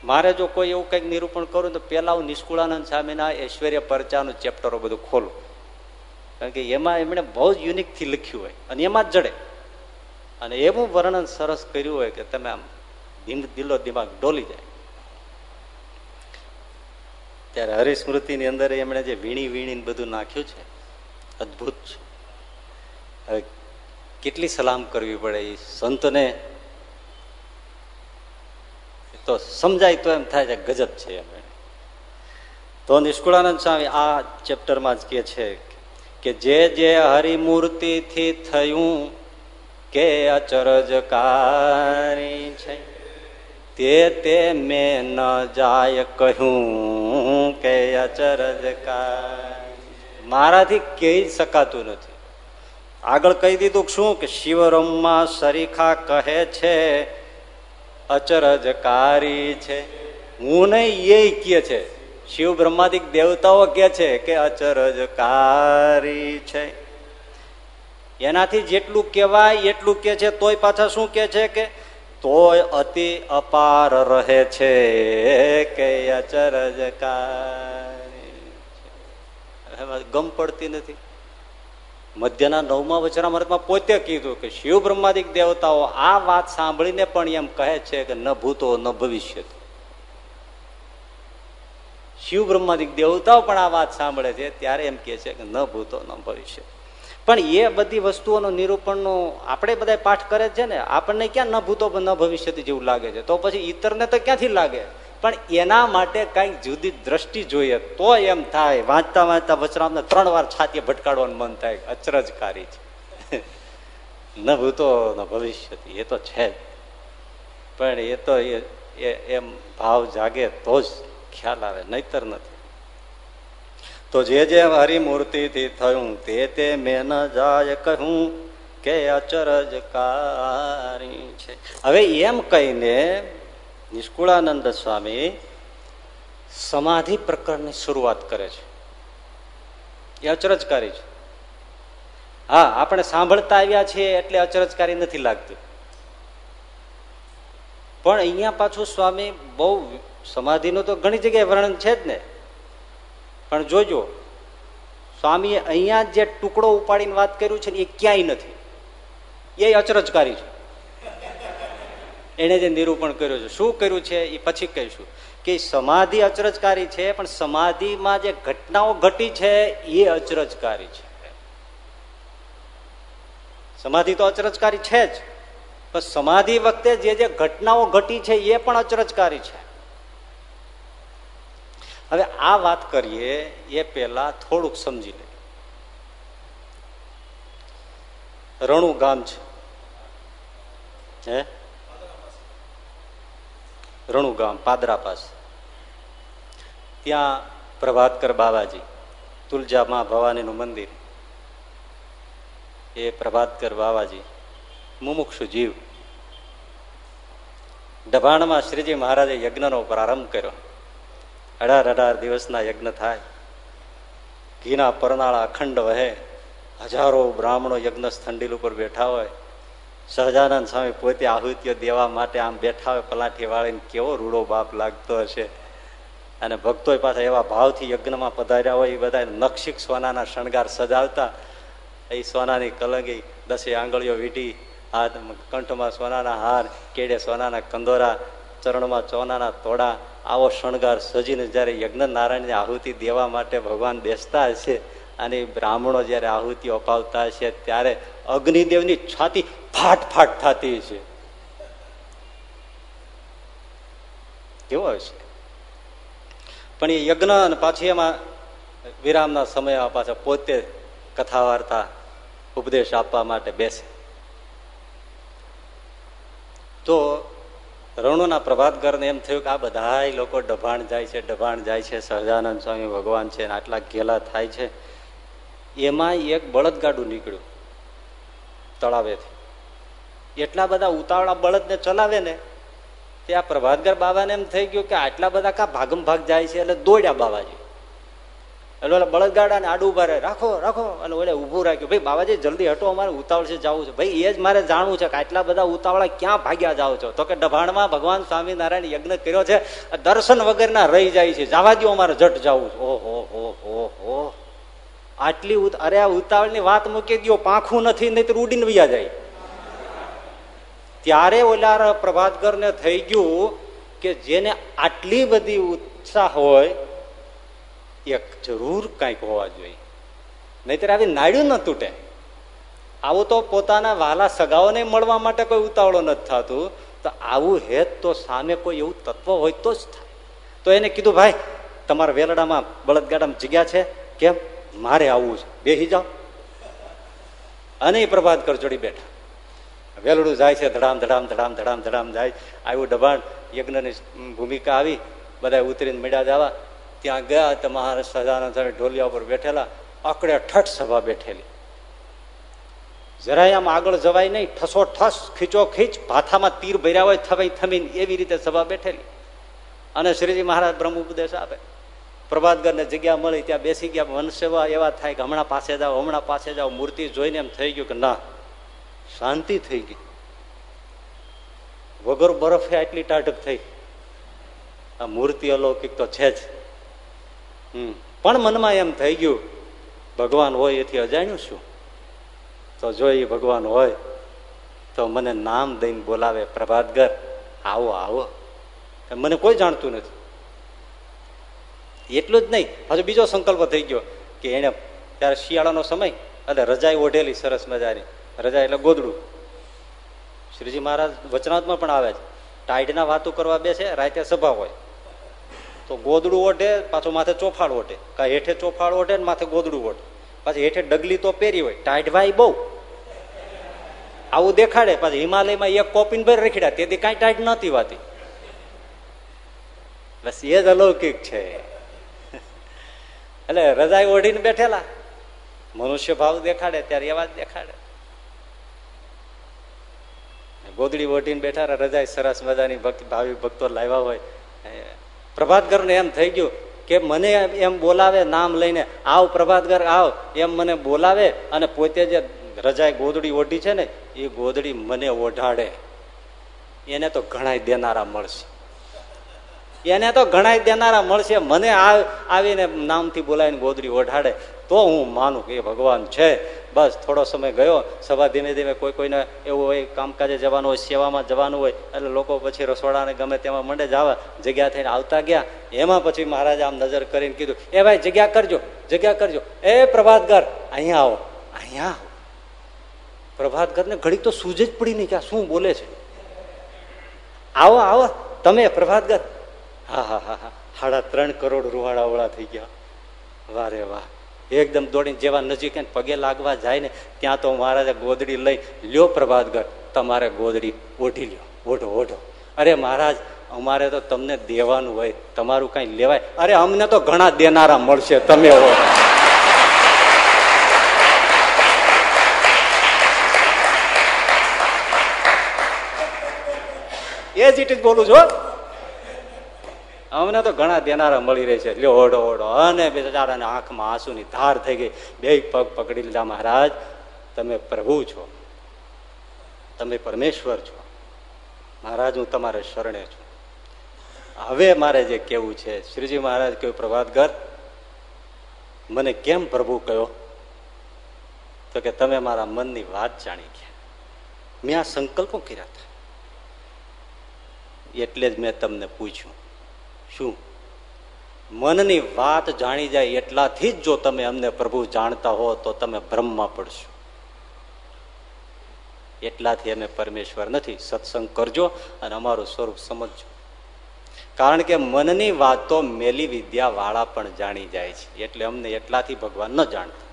મારે જો કોઈ એવું કંઈક નિરૂપણ કરું તો પેલા હું નિષ્કુળાનંદ સ્વામીના ઐશ્વર્ય પરચાનું ચેપ્ટરો બધું ખોલું. કારણ કે એમાં એમણે બહુ જ યુનિકથી લખ્યું હોય. અને એમાં જ જડે. અને એવું વર્ણન સરસ કર્યું હોય કે તમે આમ દિલો દિમાગ ડોલી જાય. ત્યારે હરિસ્મૃતિની અંદર એમણે જે વીણી વીણી બધું નાખ્યું છે, અદભુત છે. હવે કેટલી સલામ કરવી પડે એ સંતને? તો સમજાય તો એમ થાય છે, ગજબ છે તો નિષ્કુળાનંદ સ્વામી આ ચેપ્ટરમાં જ કે છે કે જે જે હરિમૂર્તિથી થયું કે અચરજકારી છે. તે તે મેં ન જાય કહ્યું કે અચરજકારી. મારાથી કહી શકાતું નથી. આગળ કહી દીધું શું? કે શિવરમમાં સરીખા કહે છે, અચરજકારી છે. હું નહીં, એ કહે છે. શિવ બ્રહ્માદિક દેવતાઓ કે છે કે અચરજકારી છે. એનાથી જેટલું કહેવાય, એટલું કે છે, તોય પાછા શું કે છે કે, તોય અતિ અપાર રહે છે કે અચરજ ગમ પડતી નથી. મધ્યના નવમા વચરામૃતમાં પોતે કીધું કે, શિવ બ્રહ્માદિક દેવતાઓ આ વાત સાંભળીને પણ એમ કહે છે કે, ન ભૂતો, ન ભવિષ્ય. શિવ બ્રહ્માદિક દેવતાઓ પણ આ વાત સાંભળે છે, ત્યારે એમ કે છે કે, ન ભૂતો, ન ભવિષ્ય. પણ એ બધી વસ્તુઓનું નિરૂપણનું આપણે બધા પાઠ કરે છે ને, આપણને ક્યાં ન ભૂતો ન ભવિષ્ય જેવું લાગે છે. તો પછી ઈતરને તો ક્યાંથી લાગે? પણ એના માટે કંઈક જુદી દ્રષ્ટિ જોઈએ, તો એમ થાય. વાંચતા વાંચતા વચરામને ત્રણ વાર છાતી ભટકાડવાનું મન થાય. અચરજકારી છે. ન ભૂતો ન ભવિષ્ય એ તો છે પણ એ તો એમ ભાવ જાગે તો જ ખ્યાલ આવે, નહીતર નથી. તો જે જે હરિમૂર્તિથી થયું તે તે મેં ન જાય કહું કે અચરજકારી છે. હવે એમ કહીને નિષ્કુળાનંદ સ્વામી સમાધિ પ્રકરણની શરૂઆત કરે છે. એ અચરજકારી છે. હા, આપણે સાંભળતા આવ્યા છીએ એટલે અચરજકારી નથી લાગતું. પણ અહીંયા પાછું સ્વામી બહુ સમાધિનું તો ઘણી જગ્યાએ વર્ણન છે જ ને. પણ જોજો, સ્વામીએ અહીંયા જે ટુકડો ઉપાડીને વાત કર્યું છે ને, એ ક્યાંય નથી. એ અચરજકારી છે. એને જે નિરૂપણ કર્યું છે. શું કર્યું છે એ પછી કહીશું કે સમાધિ અચરજકારી છે, પણ સમાધિમાં જે ઘટનાઓ ઘટી છે, એ અચરજકારી છે. સમાધિ તો અચરજકારી છે જ, પણ સમાધિ વખતે જે જે ઘટનાઓ ઘટી છે, એ પણ અચરજકારી છે. હવે આ વાત કરીએ, એ પેલા થોડુંક સમજી લે. રણુ ગામ છે. હે? રણુ ગામ, પાદરા પાસે. ત્યાં પ્રભાતકર બાબાજી તુલજામાં ભવાનીનું મંદિર. એ પ્રભાતકર બાબાજી મુમુક્ષુ જીવ. ડભાણમાં શ્રીજી મહારાજે યજ્ઞનો પ્રારંભ કર્યો. અઢાર અઢાર દિવસના યજ્ઞ થાય. ઘીના પરનાળા અખંડ વહે. હજારો બ્રાહ્મણો યજ્ઞ સ્થંડીલ ઉપર બેઠા હોય. સહજાનંદ સ્વામી પોતે આહુતિઓ દેવા માટે આમ બેઠા હોય, પલાઠી વાળીને કેવો રૂડો બાપ લાગતો હશે. અને ભક્તો પાછા એવા ભાવથી યજ્ઞમાં પધાર્યા હોય, એ બધા નક્ષિક સોનાના શણગાર સજાવતા. એ સોનાની કલંગી દસે આંગળીઓ વીટી હાથ કંઠમાં સોનાના હાર કેડે સોનાના કંદોરા, ચરણમાં સોનાના તોડા આવો શણગાર સજીને જયારે યજ્ઞ નારાયણને આહુતિ દેવા માટે ભગવાન બેસતા હશે અને બ્રાહ્મણો જયારે આહુતિ અપાવતા હશે ત્યારે અગ્નિદેવની છાતી ફાટ ફાટ થતી છે કેવો હશે? પણ એ યજ્ઞ અને પાછી એમાં વિરામના સમય પાછા પોતે કથા વાર્તા ઉપદેશ આપવા માટે બેસે. તો રણુના પ્રભાતગરને એમ થયું કે આ બધા લોકો ડભાણ જાય છે, ડભાણ જાય છે, સહજાનંદ સ્વામી ભગવાન છે આટલા ઘેલા થાય છે. એમાં એક બળદગાડું નીકળ્યું તળાવેથી. એટલા બધા ઉતાવળા બળદને ચલાવે ને ત્યાં પ્રભાતગર બાબાને એમ થઈ ગયું કે આટલા બધા કા ભાગમ ભાગ જાય છે એટલે દોડ્યા બાબાજી. એટલે ઓલા બળદગાડા ને આડું ઊભા રાખો રાખો. અને ઓલે ઊભું રાખ્યું. ભાઈ બાબાજી જલ્દી હટો, અમારે ઉતાવળ છે, જવું છે. ભાઈ, એ જ મારે જાણવું છે કે આટલા બધા ઉતાવળા ક્યાં ભાગ્યા જાઓ છો? તો કે ડભાણમાં ભગવાન સ્વામિનારાયણ યજ્ઞ કર્યો છે દર્શન વગરના રહી જાય છે. જવા દો અમારે જટ જવું છે. ઓહો, હો હો હો. આટલી અરે, આ ઉતાવળની વાત મૂકી દો પાંખું નથી નહીં ઉડીને વૈયા જાય. ત્યારે ઓલા પ્રભાતગર ને થઈ ગયું કે જેને આટલી બધી ઉત્સાહ હોય એક જરૂર કંઈક હોવા જોઈએ. નહીતર આવી નાડ્યું ન તૂટે. આવું તો પોતાના વાલા સગાઓને મળવા માટે કોઈ ઉતાવળો નથી થતું, તો આવું હેત તો સામે કોઈ એવું તત્વ હોય તો જ થાય. તો એને કીધું, ભાઈ, તમારા વેલડામાં બળદગાડામાં જગ્યા છે? કેમ? મારે આવવું છે. બેસી જાઓ. અને પ્રભાત કર જોડી બેઠા. વેલડું જાય છે, ધડામ ધડામ ધડામ ધડામ ધડામ જાય. આવ્યું દબાણ, યજ્ઞની ભૂમિકા આવી. બધા ઉતરીને મેળા જવા. ત્યાં ગયા તો મહારાજ સદાનંદ સ્વામી ઢોલિયા ઉપર બેઠેલા અકડે ઠઠ સભા બેઠેલી. જરાય આમ આગળ જવાય નહીં ઠસો ઠસ ખીચો ખીચ ભાથામાં તીર ભર્યા હોય, થવાઈ થમીને એવી રીતે સભા બેઠેલી. અને શ્રીજી મહારાજ બ્રહ્મ ઉપદેશ આપે. પ્રભાતગરને જગ્યા મળી, ત્યાં બેસી ગયા વનસેવા એવા થાય કે હમણાં પાસે જાઓ, હમણાં પાસે જાઓ, મૂર્તિ જોઈને એમ થઈ ગયું કે ના, શાંતિ થઈ ગઈ. વગર બરફે આટલી ટાઢક થઈ. આ મૂર્તિ અલૌકિક તો છે જ. પણ મનમાં એમ થઈ ગયું, ભગવાન હોય એથી અજાણ્યું શું? તો જો એ ભગવાન હોય, તો મને નામ દઈને બોલાવે પ્રભાતગર. આવો આવો. મને કોઈ જાણતું નથી. એટલું જ નહીં. હજુ બીજો સંકલ્પ થઈ ગયો કે એને ત્યારે શિયાળાનો સમય એટલે રજાઈ ઓઢેલી સરસ મજાની. રજા એટલે ગોદડું. શ્રીજી મહારાજ વચનાવતમાં પણ આવે છે. ટાઈડના વાતો કરવા બેસે, રાતે સભા હોય. તો ગોદડું ઓઢે, પાછો માથે ચોફાળ ઓઢે. કાંઈ હેઠે ચોફાળ ઓઢે ને માથે ગોદડું ઓઢે. પાછી હેઠે ડગલી તો પહેરી હોય ટાઈટ ભાઈ બહુ. આવું દેખાડે. પાછી હિમાલયમાં એક કોપીન ભર રખડ્યા, તેથી કાંઈ ટાઈટ નહોતી વાતી. બસ એ જ અલૌકિક છે. એટલે રજાઈ ઓઢીને બેઠેલા. મનુષ્ય ભાવ દેખાડે, ત્યારે એવા જ દેખાડે. ગોદડી ઓઢીને બેઠા રજાઈ સરસ મજાની ભક્તિ ભાવિક ભક્તો લાવ્યા હોય. પ્રભાતગરને એમ થઈ ગયું કે મને એમ બોલાવે, નામ લઈને, આવ પ્રભાતગર આવ. એમ મને બોલાવે અને પોતે જે રજાએ ગોદડી ઓઢી છે ને, એ ગોદડી મને ઓઢાડે. એને તો ઘણા દેનારા મળશે. એને તો ઘણા દેનારા મળશે. મને આવીને નામથી બોલાવીને ગોદરી ઓઢાડે. તો હું માનું કે ભગવાન છે. બસ, થોડો સમય ગયો. સભા ધીમે ધીમે કોઈ કોઈને એવું હોય, કામકાજે જવાનું હોય, સેવામાં જવાનું હોય, એટલે લોકો પછી રસોડાને ગમે તેમાં મંડે જવા જગ્યા થઈને આવતા ગયા. એમાં પછી મહારાજ આમ નજર કરીને કીધું, એ ભાઈ, જગ્યા કરજો જગ્યા કરજો. એ પ્રભાતગર અહીંયા આવો. અહીંયા આવો. પ્રભાતગરને ઘડીક તો સૂજ જ પડી નહીં. કે શું બોલે છે? આવો આવો. તમે પ્રભાતગર હા હા હા હા. સાડા ત્રણ કરોડ રૂવાડાવાળા થઈ ગયા. વારે વાહ. એકદમ દોડીને જેવા નજીક પગે લાગવા જાય ને, ત્યાં તો મહારાજે ગોદડી લઈ લ્યો પ્રભાતગર તમારે ગોદડી ઓઢી લ્યો. ઓઢો ઓઢો. અરે મહારાજ, અમારે તો તમને દેવાનું હોય. તમારું કઈ લેવાય. અરે અમને તો ઘણા દેનારા મળશે. તમે હોય એ જ ઇટ બોલું છું અમને તો ઘણા દેનારા મળી રહે છે. એટલે ઓઢો ઓઢો. અને બિચારાને આંખમાં આંસુની ધાર થઈ ગઈ. બે પગ પકડી લીધા મહારાજ. તમે પ્રભુ છો. તમે પરમેશ્વર છો. મહારાજ, હું તમારે શરણે છું. હવે મારે જે કેવું છે, શ્રીજી મહારાજ કહ્યું પ્રભાતગર મને કેમ પ્રભુ કયો તો કે તમે મારા મનની વાત જાણી ગયા. મેં આ સંકલ્પો કર્યા હતા. એટલે જ મેં તમને પૂછ્યું. શું? મનની વાત જાણી જાય એટલાથી જ જો તમે અમને પ્રભુ જાણતા હો, તો તમે બ્રહ્મમાં પડશો. એટલાથી અમે પરમેશ્વર નથી. સત્સંગ કરજો અને અમારું સ્વરૂપ સમજજો. કારણ કે મનની વાતો મેલી વિદ્યા વાળા પણ જાણી જાય છે. એટલે અમને એટલાથી ભગવાન ન જાણતા.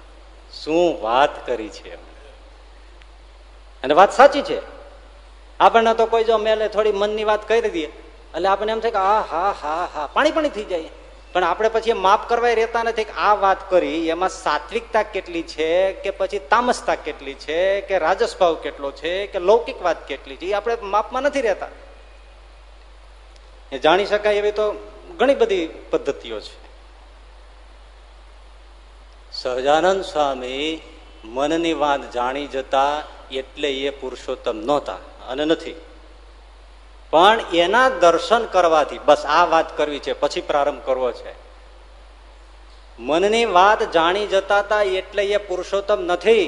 શું વાત કરી છે અને વાત સાચી છે. આપણને તો કોઈ જો મેલે થોડી મનની વાત કરી દઈએ એટલે આપણને એમ થાય કે, આ, હા હા હા, પાણી પાણી થઈ જાય. પણ આપણે પછી માફ કરવા રહેતા નથી કે, આ વાત કરી, એમાં સાત્વિકતા કેટલી છે કે પછી તામસતા કેટલી છે કે રાજસ્ભાવ કેટલો છે કે લૌકિક વાત કેટલી છે? એ આપણે માપમાં નથી રહેતા. એ જાણી શકાય એવી તો ઘણી બધી પદ્ધતિઓ છે. સહજાનંદ સ્વામી મનની વાત જાણી જતા એટલે એ પુરુષોત્તમ નહોતા. અને નથી. પણ એના દર્શન કરવાથી, બસ આ વાત કરવી છે, પછી પ્રારંભ કરવો છે. મનની વાત જાણી જતા હતા એટલે એ પુરુષોત્તમ નથી,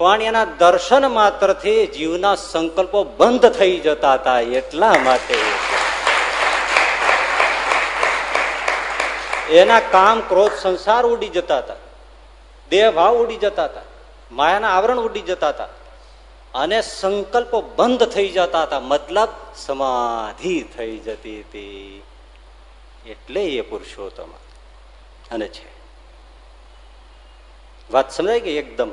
પણ એના દર્શન માત્રથી જીવના સંકલ્પો બંધ થઈ જતા હતા એટલા માટે. એના કામ ક્રોધ સંસાર ઉડી જતા હતા દેહ ભાવ ઉડી જતા હતા માયાના આવરણ ઉડી જતા હતા અને સંકલ્પો બંધ થઈ જતા હતા. મતલબ સમાધિ થઈ જતી હતી. એટલે એ પુરુષોત્તમ. અને છે. વાત સમજાય કે એકદમ?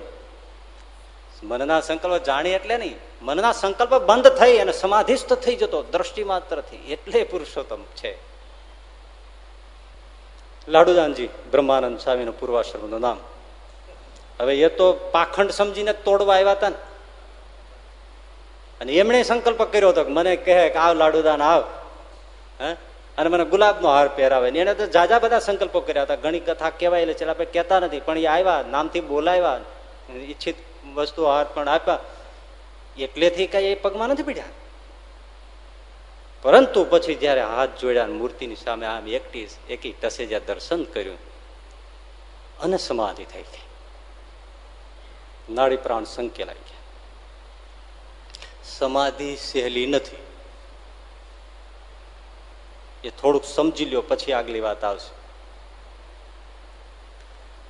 મનના સંકલ્પ જાણી એટલે નહીં. મનના સંકલ્પ બંધ થઈ અને સમાધિસ્થ થઈ જતો. દ્રષ્ટિ માત્રથી. એટલે પુરુષોત્તમ છે. લાડુદાનજી, બ્રહ્માનંદ સ્વામીનું પૂર્વાશ્રમનું નામ. હવે એ તો પાખંડ સમજીને તોડવા આવ્યા હતા ને. અને એમણે સંકલ્પ કર્યો હતો મને કહે કે આવ લાડુદાન આવ, હે? અને મને ગુલાબનો હાર પહેરાવે. ને એને તો જાજા બધા સંકલ્પો કર્યા હતા. ઘણી કથા કહેવાય એટલે આપણે કહેતા નથી, પણ એ આવ્યા, નામથી બોલાવ્યા ઈચ્છિત વસ્તુ હાર પણ આપ્યા. એટલેથી કઈ એ પગમાં નથી પીડ્યા. પરંતુ પછી જયારે હાથ જોડ્યા મૂર્તિની સામે આમ એકટી એકી ટસે જ્યાં દર્શન કર્યું, અને સમાધિ થઈ ગઈ. નાળી પ્રાણ સંકેલાઈ સમાધિ સહેલી નથી. એ થોડુંક સમજી લ્યો, પછી આગલી વાત આવશે.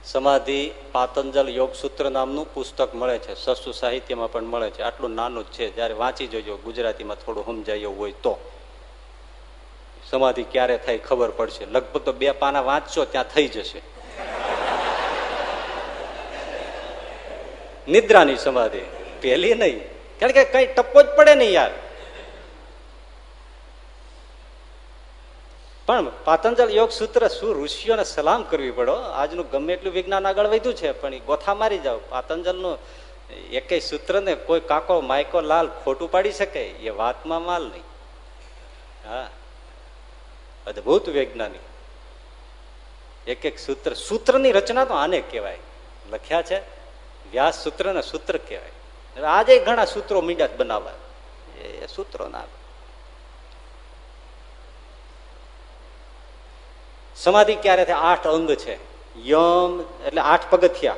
સમાધિ પાતંજલ યોગસૂત્ર નામનું પુસ્તક મળે છે સસ્તું સાહિત્યમાં પણ મળે છે. આટલું નાનું જ છે, જયારે વાંચી જોજો, ગુજરાતીમાં થોડું સમજાય હોય તો. સમાધિ ક્યારે થાય ખબર પડશે. લગભગ તો બે પાના વાંચશો, ત્યાં થઈ જશે. નિદ્રાની સમાધિ, પહેલી નહીં. કારણ કે કઈ ટપ્પો જ પડે નહીં યાર. પણ પાતંજલ યોગ સૂત્ર શું ઋષિઓને સલામ કરવી પડો આજનું ગમે એટલું વિજ્ઞાન આગળ વધ્યું છે, પણ એ ગોથા મારી જાવ પાતંજલનું એકેય સૂત્રને કોઈ કાકો, માયકો, લાલ ખોટું પાડી શકે? એ વાતમાં માલ નહીં. હા. અદભુત વૈજ્ઞાનિક. એક એક સૂત્ર. સૂત્રની રચના તો આને કહેવાય. લખ્યા છે, વ્યાસ સૂત્ર ને સૂત્ર કહેવાય. આજે ઘણા સૂત્રો મીંડા બનાવવા. એ સૂત્રો ના સમાધિ ક્યારે થાય આઠ અંગ છે? યમ એટલે આઠ પગથિયા.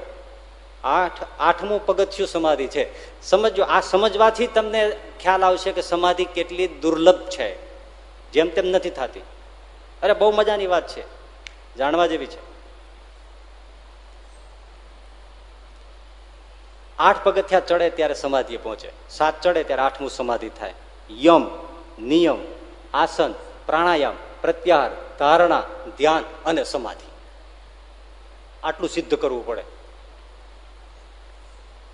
આઠ, આઠમું પગથિયું સમાધિ છે. સમજો આ સમજવાથી તમને ખ્યાલ આવશે કે સમાધિ કેટલી દુર્લભ છે. જેમ તેમ નથી થતી. અરે, બહુ મજાની વાત છે. જાણવા જેવી છે. આઠ પગથિયા ચડે ત્યારે સમાધિ પહોંચે. સાત ચડે ત્યારે આઠમું સમાધિ થાય. યમ, નિયમ, આસન, પ્રાણાયામ, પ્રત્યાહાર, ધારણા, ધ્યાન અને સમાધિ. આટલું સિદ્ધ કરવું પડે.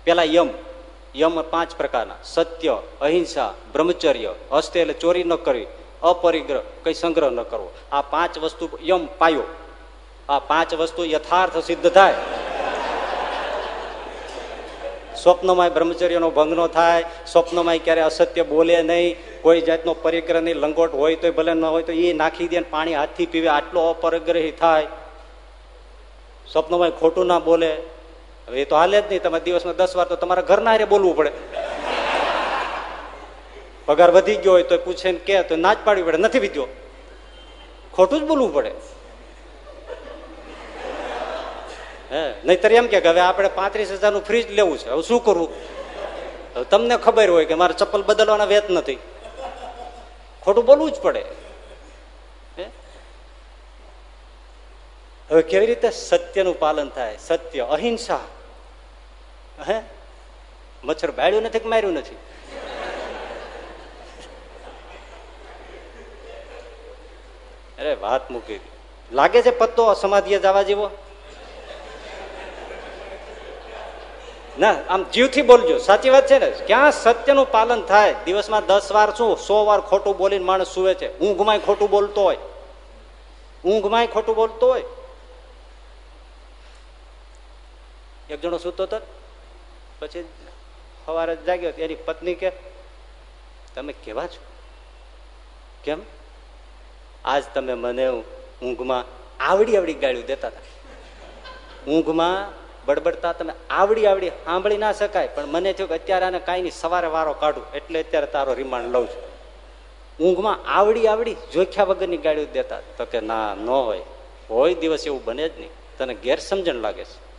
પેલા યમ. યમ પાંચ પ્રકારના. સત્ય, અહિંસા, બ્રહ્મચર્ય, હસ્તે એટલે ચોરી ન કરવી, અપરિગ્રહ, કઈ સંગ્રહ ન કરવો. આ પાંચ વસ્તુ યમ પાયો. આ પાંચ વસ્તુ યથાર્થ સિદ્ધ થાય. સ્વપ્નમાં બ્રહ્મચર્યનો ભંગ નો થાય સ્વપ્નમાં ક્યારે અસત્ય બોલે નહીં, કોઈ જાતનો પરિગ્રહ નહીં લંગોટ હોય તો ભલે ન હોય તો એ નાખી દે પાણી હાથથી પીવે, આટલો અપરિગ્રહી થાય. સ્વપ્નમાં ખોટું ના બોલે. હવે એ તો હાલે જ નહીં તમારે દિવસમાં દસ વાર તો તમારા ઘરના હારે બોલવું પડે. પગાર વધી ગયો હોય તો પૂછે ને કે, તો ના જ પાડવી પડે, નથી વીધ્યો. ખોટું જ બોલવું પડે. હે? નહીતર એમ કે હવે આપણે પાંત્રીસ હજારનું ફ્રીજ લેવું છે. હવે શું કરવું? તમને ખબર હોય કે મારે ચપ્પલ બદલવાના વેત નથી. ખોટું બોલવું જ પડે. હવે કેવી રીતે સત્યનું પાલન થાય? સત્ય, અહિંસા. હે? મચ્છર બાળ્યું નથી કે માર્યું નથી? અરે વાત મૂકી. લાગે છે પત્તો સમાધિએ જવા જેવો? ના, આમ જીવથી બોલજો. સાચી વાત છે ને? ક્યાં સત્યનું પાલન થાય? દિવસમાં દસ વાર શું? સો વાર ખોટું બોલીને માણસ સુવે છે. ઊંઘમાં ખોટું બોલતો હોય. ઊંઘમાં ખોટું બોલતો હોય. એક જણો સૂતો હતો પછી સવારે જાગ્યો એની પત્ની કે, તમે કેવા છો? કેમ? આજ તમે મને ઊંઘમાં આવડી આવડી ગાળ્યું દેતા હતા. ઊંઘમાં બડબડતા તમે આવડી આવડી સાંભળી ના શકાય, પણ મને થયું કે અત્યારે આને કાંઈ સવારે વારો કાઢું, એટલે અત્યારે તારો રિમાન્ડ લઉં છું. ઊંઘમાં આવડી આવડી જોખ્યા વગરની ગાડીઓ દેતા. તો કે ના, ન હોય. હોય દિવસ એવું બને જ નહીં. તને ગેરસમજણ લાગે છે.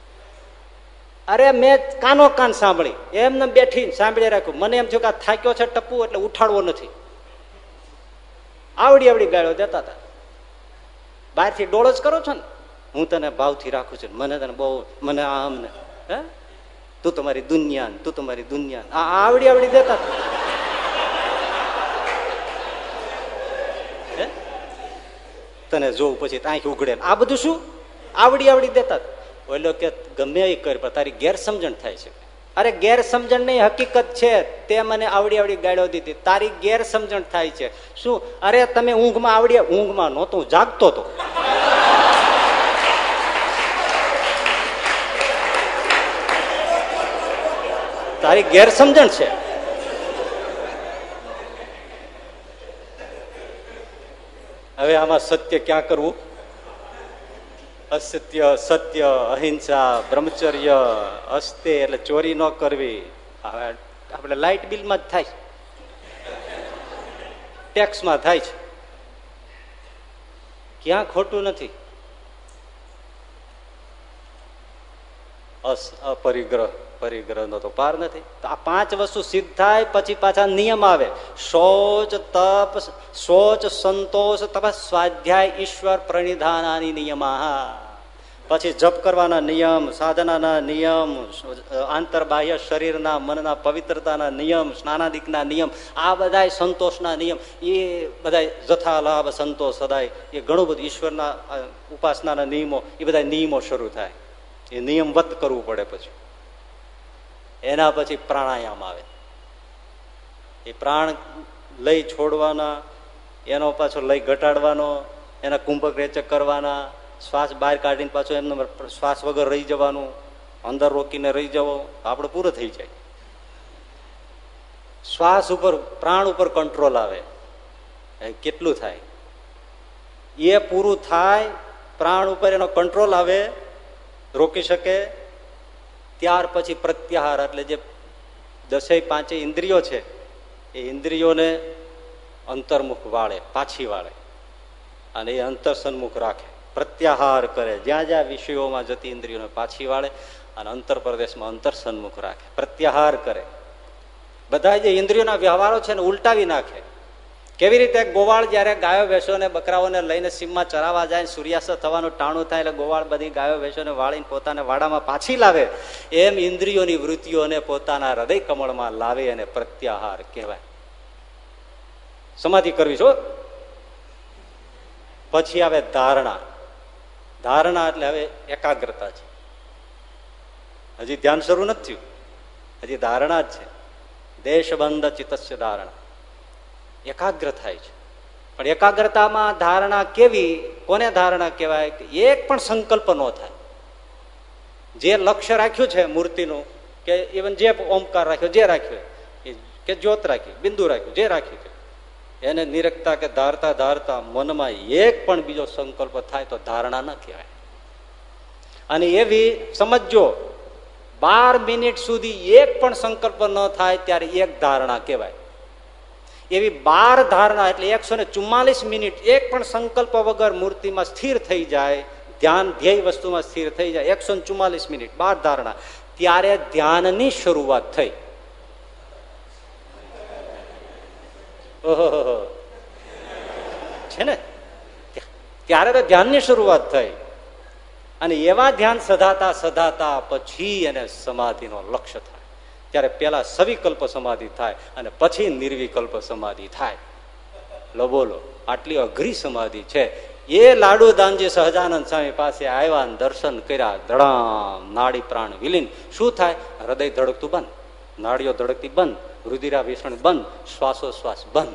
અરે મેં કાનો કાન સાંભળી. એમને બેઠી સાંભળી રાખ્યું. મને એમ થયું કે થાક્યો છે ટપુ એટલે ઉઠાડવો નથી. આવડી આવડી ગાળો દેતા હતા. બહારથી ડોળો જ કરો છો ને? હું તને ભાવથી રાખું છું. મને તને બહુ, મને આમ ને હે? તું તમારી દુનિયા તું તમારી દુનિયા આ આવડી આવડી દેતા. તને જોવું પછી આંખ ઉઘડે. આ બધું શું? આવડી આવડી દેતા. ઓલો કે ગમે એ કર તારી ગેરસમજણ થાય છે. અરે ગેરસમજણ નહીં, હકીકત છે. તે મને આવડી આવડી ગાળો દીધી. તારી ગેરસમજણ થાય છે. શું? અરે તમે ઊંઘમાં આવડી, ઊંઘમાં નહોતું, જાગતો હતો તારી ગેરસમજણ છે. હવે આમાં સત્ય ક્યાં કરવું? અસત્ય, સત્ય, અહિંસા, બ્રહ્મચર્ય અસ્તે એટલે ચોરી ન કરવી. આપણે લાઇટ બિલમાં જ થાય. ટેક્સમાં થાય છે. ક્યાં ખોટું નથી. અસ, અપરિગ્રહ. પરિગ્રહનો તો પાર નથી. આ પાંચ વસ્તુ સિદ્ધ થાય પછી પાછા નિયમ આવે. શૌચ, તપ, શોચ, સંતોષ તપ સ્વાધ્યાય, ઈશ્વર, પ્રણિધાનાની નિયમા પછી જપ કરવાના નિયમ, સાધનાના નિયમ, આંતરબાહ્ય શરીરના મનના પવિત્રતાના નિયમ, સ્નાનાદિકના નિયમ, આ બધા સંતોષના નિયમ. એ બધા જથાલાભ સંતોષ સદાય. એ ઘણું બધું ઈશ્વરના ઉપાસનાના નિયમો, એ બધા નિયમો શરૂ થાય. એ નિયમવત કરવું પડે પછી. એના પછી પ્રાણાયામ આવે. એ પ્રાણ લઈ છોડવાના, એનો પાછો લઈ ઘટાડવાનો, એના કુંભક રેચક કરવાના, શ્વાસ બહાર કાઢીને પાછો એમને શ્વાસ વગર રહી જવાનું, અંદર રોકીને રહી જવો, આપણે પૂરો થઈ જાય. શ્વાસ ઉપર, પ્રાણ ઉપર કંટ્રોલ આવે. કેટલું થાય? એ પૂરું થાય, પ્રાણ ઉપર એનો કંટ્રોલ આવે, રોકી શકે ત્યાર પછી પ્રત્યાહાર, એટલે જે દસે પાંચે ઇન્દ્રિયો છે, એ ઇન્દ્રિયોને અંતર્મુખ વાળે, પાછી વાળે, અને એ અંતર સન્મુખ રાખે, પ્રત્યાહાર કરે, જ્યાં જ્યાં વિષયોમાં જતી ઇન્દ્રિયોને પાછી વાળે, અને અંતર પ્રદેશમાં અંતર સન્મુખ રાખે, પ્રત્યાહાર કરે. બધા જે ઇન્દ્રિયોના વ્યવહારો છે ને ઉલટાવી નાખે. કેવી રીતે ગોવાળ જયારે ગાયો ભેંસોને બકરાઓને લઈને સીમમાં ચરાવવા જાય સૂર્યાસ્ત થવાનું ટાણું થાય એટલે ગોવાળ બધી ગાયો ભેંસોને વાળીને પોતાને વાડામાં પાછી લાવે, એમ ઇન્દ્રિયોની વૃત્તિઓને પોતાના હૃદય કમળમાં લાવે અને પ્રત્યાહાર કહેવાય. સમાધિ કરવી છો પછી આવે ધારણા. ધારણા એટલે હવે એકાગ્રતા છે. હજી ધ્યાન શરૂ નથી થયું. હજી ધારણા જ છે. દેશબંધ ચિત્ત ધારણા. એકાગ્ર થાય છે. પણ એકાગ્રતામાં ધારણા કેવી? કોને ધારણા કહેવાય? એક પણ સંકલ્પ ન થાય. જે લક્ષ્ય રાખ્યું છે મૂર્તિનું, કે ઇવન જે ઓમકાર રાખ્યો, જે રાખ્યો કે જ્યોત રાખ્યું બિંદુ રાખ્યું, જે રાખ્યું એને નિરખતા કે ધારતા ધારતા મનમાં એક પણ બીજો સંકલ્પ થાય તો ધારણા ન કહેવાય. અને એવી સમજો બાર મિનિટ સુધી એક પણ સંકલ્પ ન થાય ત્યારે એક ધારણા કહેવાય. એવી બાર ધારણા એટલે એકસો મિનિટ એક પણ સંકલ્પ વગર મૂર્તિમાં સ્થિર થઈ જાય, ધ્યાન ધ્યેય વસ્તુમાં સ્થિર થઈ જાય, એકસો મિનિટ, બાર ધારણા. ત્યારે ધ્યાનની શરૂઆત થઈ. ઓહો છે ને? ત્યારે તો ધ્યાનની શરૂઆત થઈ. અને એવા ધ્યાન સધાતા સધાતા પછી એને સમાધિનો લક્ષ્ય થાય. ત્યારે પેલા સવિકલ્પ સમાધિ થાય અને પછી નિર્વિકલ્પ સમાધિ થાય. લો બોલો, આટલી અઘરી સમાધિ છે. એ લાડુ દાનજી સહજાનંદ સ્વામી પાસે આવ્યા દર્શન કર્યા. ધડામ, નાડી પ્રાણ વિલીન. શું થાય? હૃદય ધડકતું બંધ. નાડીઓ ધડકતી બંધ. રુધિરા વિષણ બંધ. શ્વાસોશ્વાસ બંધ.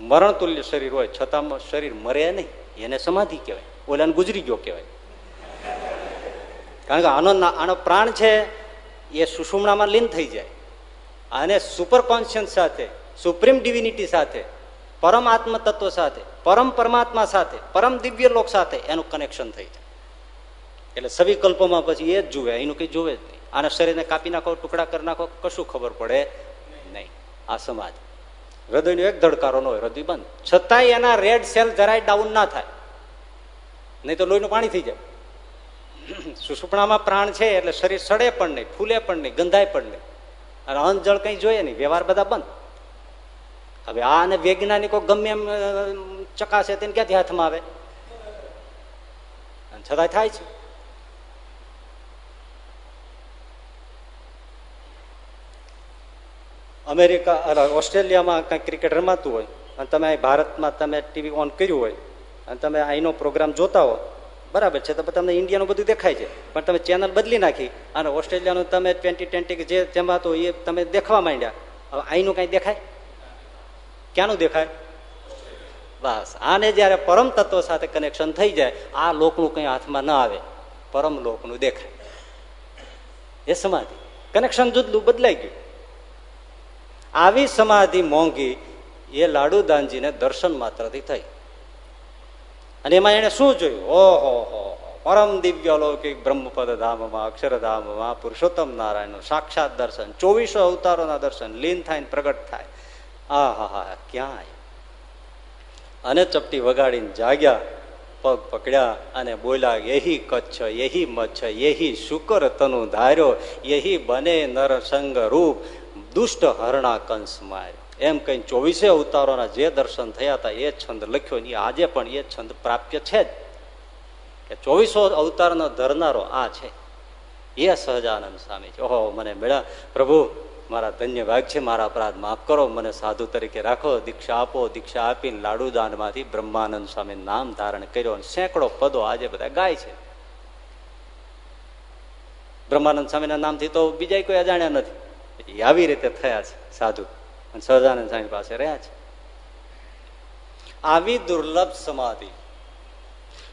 મરણ તુલ્ય શરીર હોય, છતાં શરીર મરે નહીં. એને સમાધિ કહેવાય. ઓલાને ગુજરી ગયો કહેવાય. કારણ કે આનો આનો પ્રાણ છે, એ સુષુમણામાં લીન થઈ જાય. અને સુપર કોન્શિયન્સ સાથે, સુપ્રીમ ડિવિનિટી સાથે, પરમ આત્મ તત્વ સાથે, પરમ પરમાત્મા સાથે, પરમ દિવ્ય લોક સાથે એનું કનેક્શન થઈ જાય. એટલે સવિકલ્પોમાં પછી એ જ જુએ, એનું કઈ જુએ જ નહીં. આના શરીરને કાપી નાખો, ટુકડા કરી નાખો, કશું ખબર પડે નહીં. આ સમાજ. હૃદયનો એક ધડકારો ન હોય, હૃદય બંધ. છતાંય એના રેડ સેલ જરાય ડાઉન ના થાય. નહીં તો લોહીનું પાણી થઈ જાય. સુસુપણામાં પ્રાણ છે એટલે શરીર સડે પણ નહીં, ફૂલે પણ નહીં, ગંધાય પણ નહીં. અને અન્ન જળ કઈ જોઈએ નહીં, વ્યવહાર બધા બંધ. હવે આ અને વૈજ્ઞાનિકો ગમે એમ ચકાશે તેને ક્યાંથી હાથમાં આવે? છતાં થાય છે. અમેરિકા ઓસ્ટ્રેલિયામાં કંઈક ક્રિકેટ રમાતું હોય, અને તમે ભારતમાં તમે ટીવી ઓન કર્યું હોય, અને તમે અહીંનો પ્રોગ્રામ જોતા હો બરાબર છે, તો તમને ઇન્ડિયાનું બધું દેખાય છે. પણ તમે ચેનલ બદલી નાખી અને ઓસ્ટ્રેલિયાનું તમે ટ્વેન્ટી ટ્વેન્ટી જે જેમાં તો એ તમે દેખવા માંડ્યા. હવે અહીંનું કઈ દેખાય? ક્યાંનું દેખાય? બસ, આને જયારે પરમ તત્વ સાથે કનેક્શન થઈ જાય, આ લોકનું કઈ હાથમાં ના આવે. પરમ લોકનું દેખાય. એ સમાધિ. કનેક્શન જુદલું બદલાઈ ગયું. આવી સમાધિ મોંઘી એ લાડુદાનજીને દર્શન માત્રથી થઈ. અને એમાં એને શું જોયું? ઓહો હો પરમ દિવ્ય અલૌકિક બ્રહ્મપદ ધામમાં, અક્ષરધામમાં, પુરુષોત્તમ નારાયણનું સાક્ષાત દર્શન. ચોવીસો અવતારોના દર્શન. લીન થાય પ્રગટ થાય. આ હા હા ક્યાં અને ચપટી વગાડીને જાગ્યા, પગ પકડ્યા અને બોલ્યા, યહી કચ્છ, યહી મચ્છ એહી શુકર તનુ ધાર્યો એહી બને નરસંગ રૂપ દુષ્ટ હરણા કંસ માર્યો. એમ કઈ ચોવીસે અવતારોના જે દર્શન થયા હતા, એ છંદ લખ્યો ને આજે પણ એ છંદ પ્રાપ્ય છે જ. કે ચોવીસો અવતારનો ધરનારો આ છે. એ સહજાનંદ સ્વામી છે. ઓહો, મને મેળા પ્રભુ, મારા ધન્ય ભાગ છે, મારા અપરાધ માફ કરો, મને સાધુ તરીકે રાખો, દીક્ષા આપો, દીક્ષા આપીને લાડુદાનમાંથી બ્રહ્માનંદ સ્વામી નામ ધારણ કર્યો અને સેંકડો પદો આજે બધા ગાય છે. બ્રહ્માનંદ સ્વામીના નામથી તો બીજા કોઈ અજાણ્યા નથી. આવી રીતે થયા છે, સાધુ. અને સહજાનંદ સ્વામી પાસે રહ્યા છે. આવી દુર્લભ સમાધિ.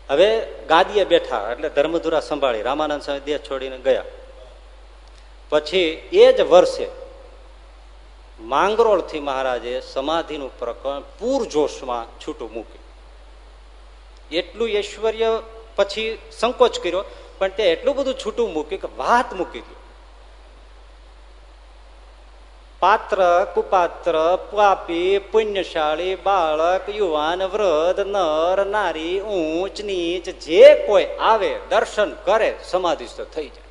હવે ગાદીએ બેઠા, એટલે ધર્મધુરા સંભાળી, રામાનંદ સ્વામી દેહ છોડીને ગયા. પછી એ જ વર્ષે માંગરોળથી મહારાજે સમાધિનું પ્રકરણ પૂરજોશમાં છૂટું મૂક્યું. એટલું ઐશ્વર્ય પછી સંકોચ કર્યો, પણ તે એટલું બધું છૂટું મૂક્યું કે વાત મૂકી દીધું. પાત્ર, કુપાત્ર પાપી પુણ્યશાળી, બાળક, યુવાન, વૃદ્ધ, નર, નારી, ઊંચ, નીચ, જે કોઈ આવે, દર્શન કરે, સમાધિસ્થ થઈ જાય.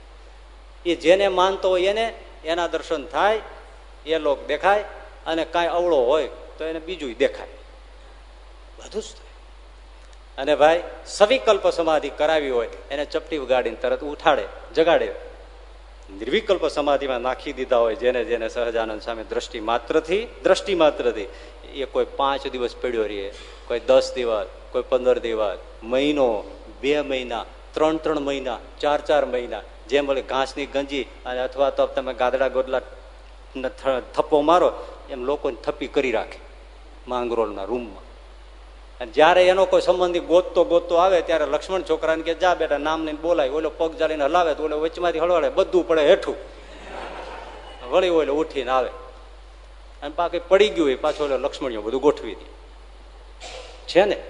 એ જેને માનતો હોય એને, એના દર્શન થાય, એ લોક દેખાય, અને કાંઈ અવળો હોય તો એને બીજું દેખાય. બધું જ થાય. અને ભાઈ, સવિકલ્પ સમાધિ કરાવી હોય, એને ચપટી ઉગાડીને તરત ઉઠાડે, જગાડે. નિર્વિકલ્પ સમાધિમાં નાખી દીધા હોય, જેને જેને સહજાનંદ સામે દ્રષ્ટિ માત્રથી દ્રષ્ટિ માત્રથી, એ કોઈ પાંચ દિવસ પડ્યો રહીએ કોઈ દસ દિવસ, કોઈ પંદર દિવસ, મહિનો, બે મહિના, ત્રણ ત્રણ મહિના, ચાર ચાર મહિના, જેમ બોલે ઘાસની ગંજી અને અથવા તો તમે ગાદડા ગોદલા થપ્પો મારો, એમ લોકોને થપ્પી કરી રાખે, માંગરોળના રૂમમાં. અને જયારે એનો કોઈ સંબંધી ગોતતો ગોતતો આવે ત્યારે લક્ષ્મણ છોકરાને કે જા બેટા નામ લઈને બોલાય. ઓલો પગ જાળીને હલાવે તો ઓલો વચમાંથી હળવાડે, બધું પડે હેઠું. વળી ઓલો ઉઠીને આવે. અને પાકી પડી ગયું હોય, પાછો ઓલો લક્ષ્મણીઓ બધું ગોઠવી દે. છે ને?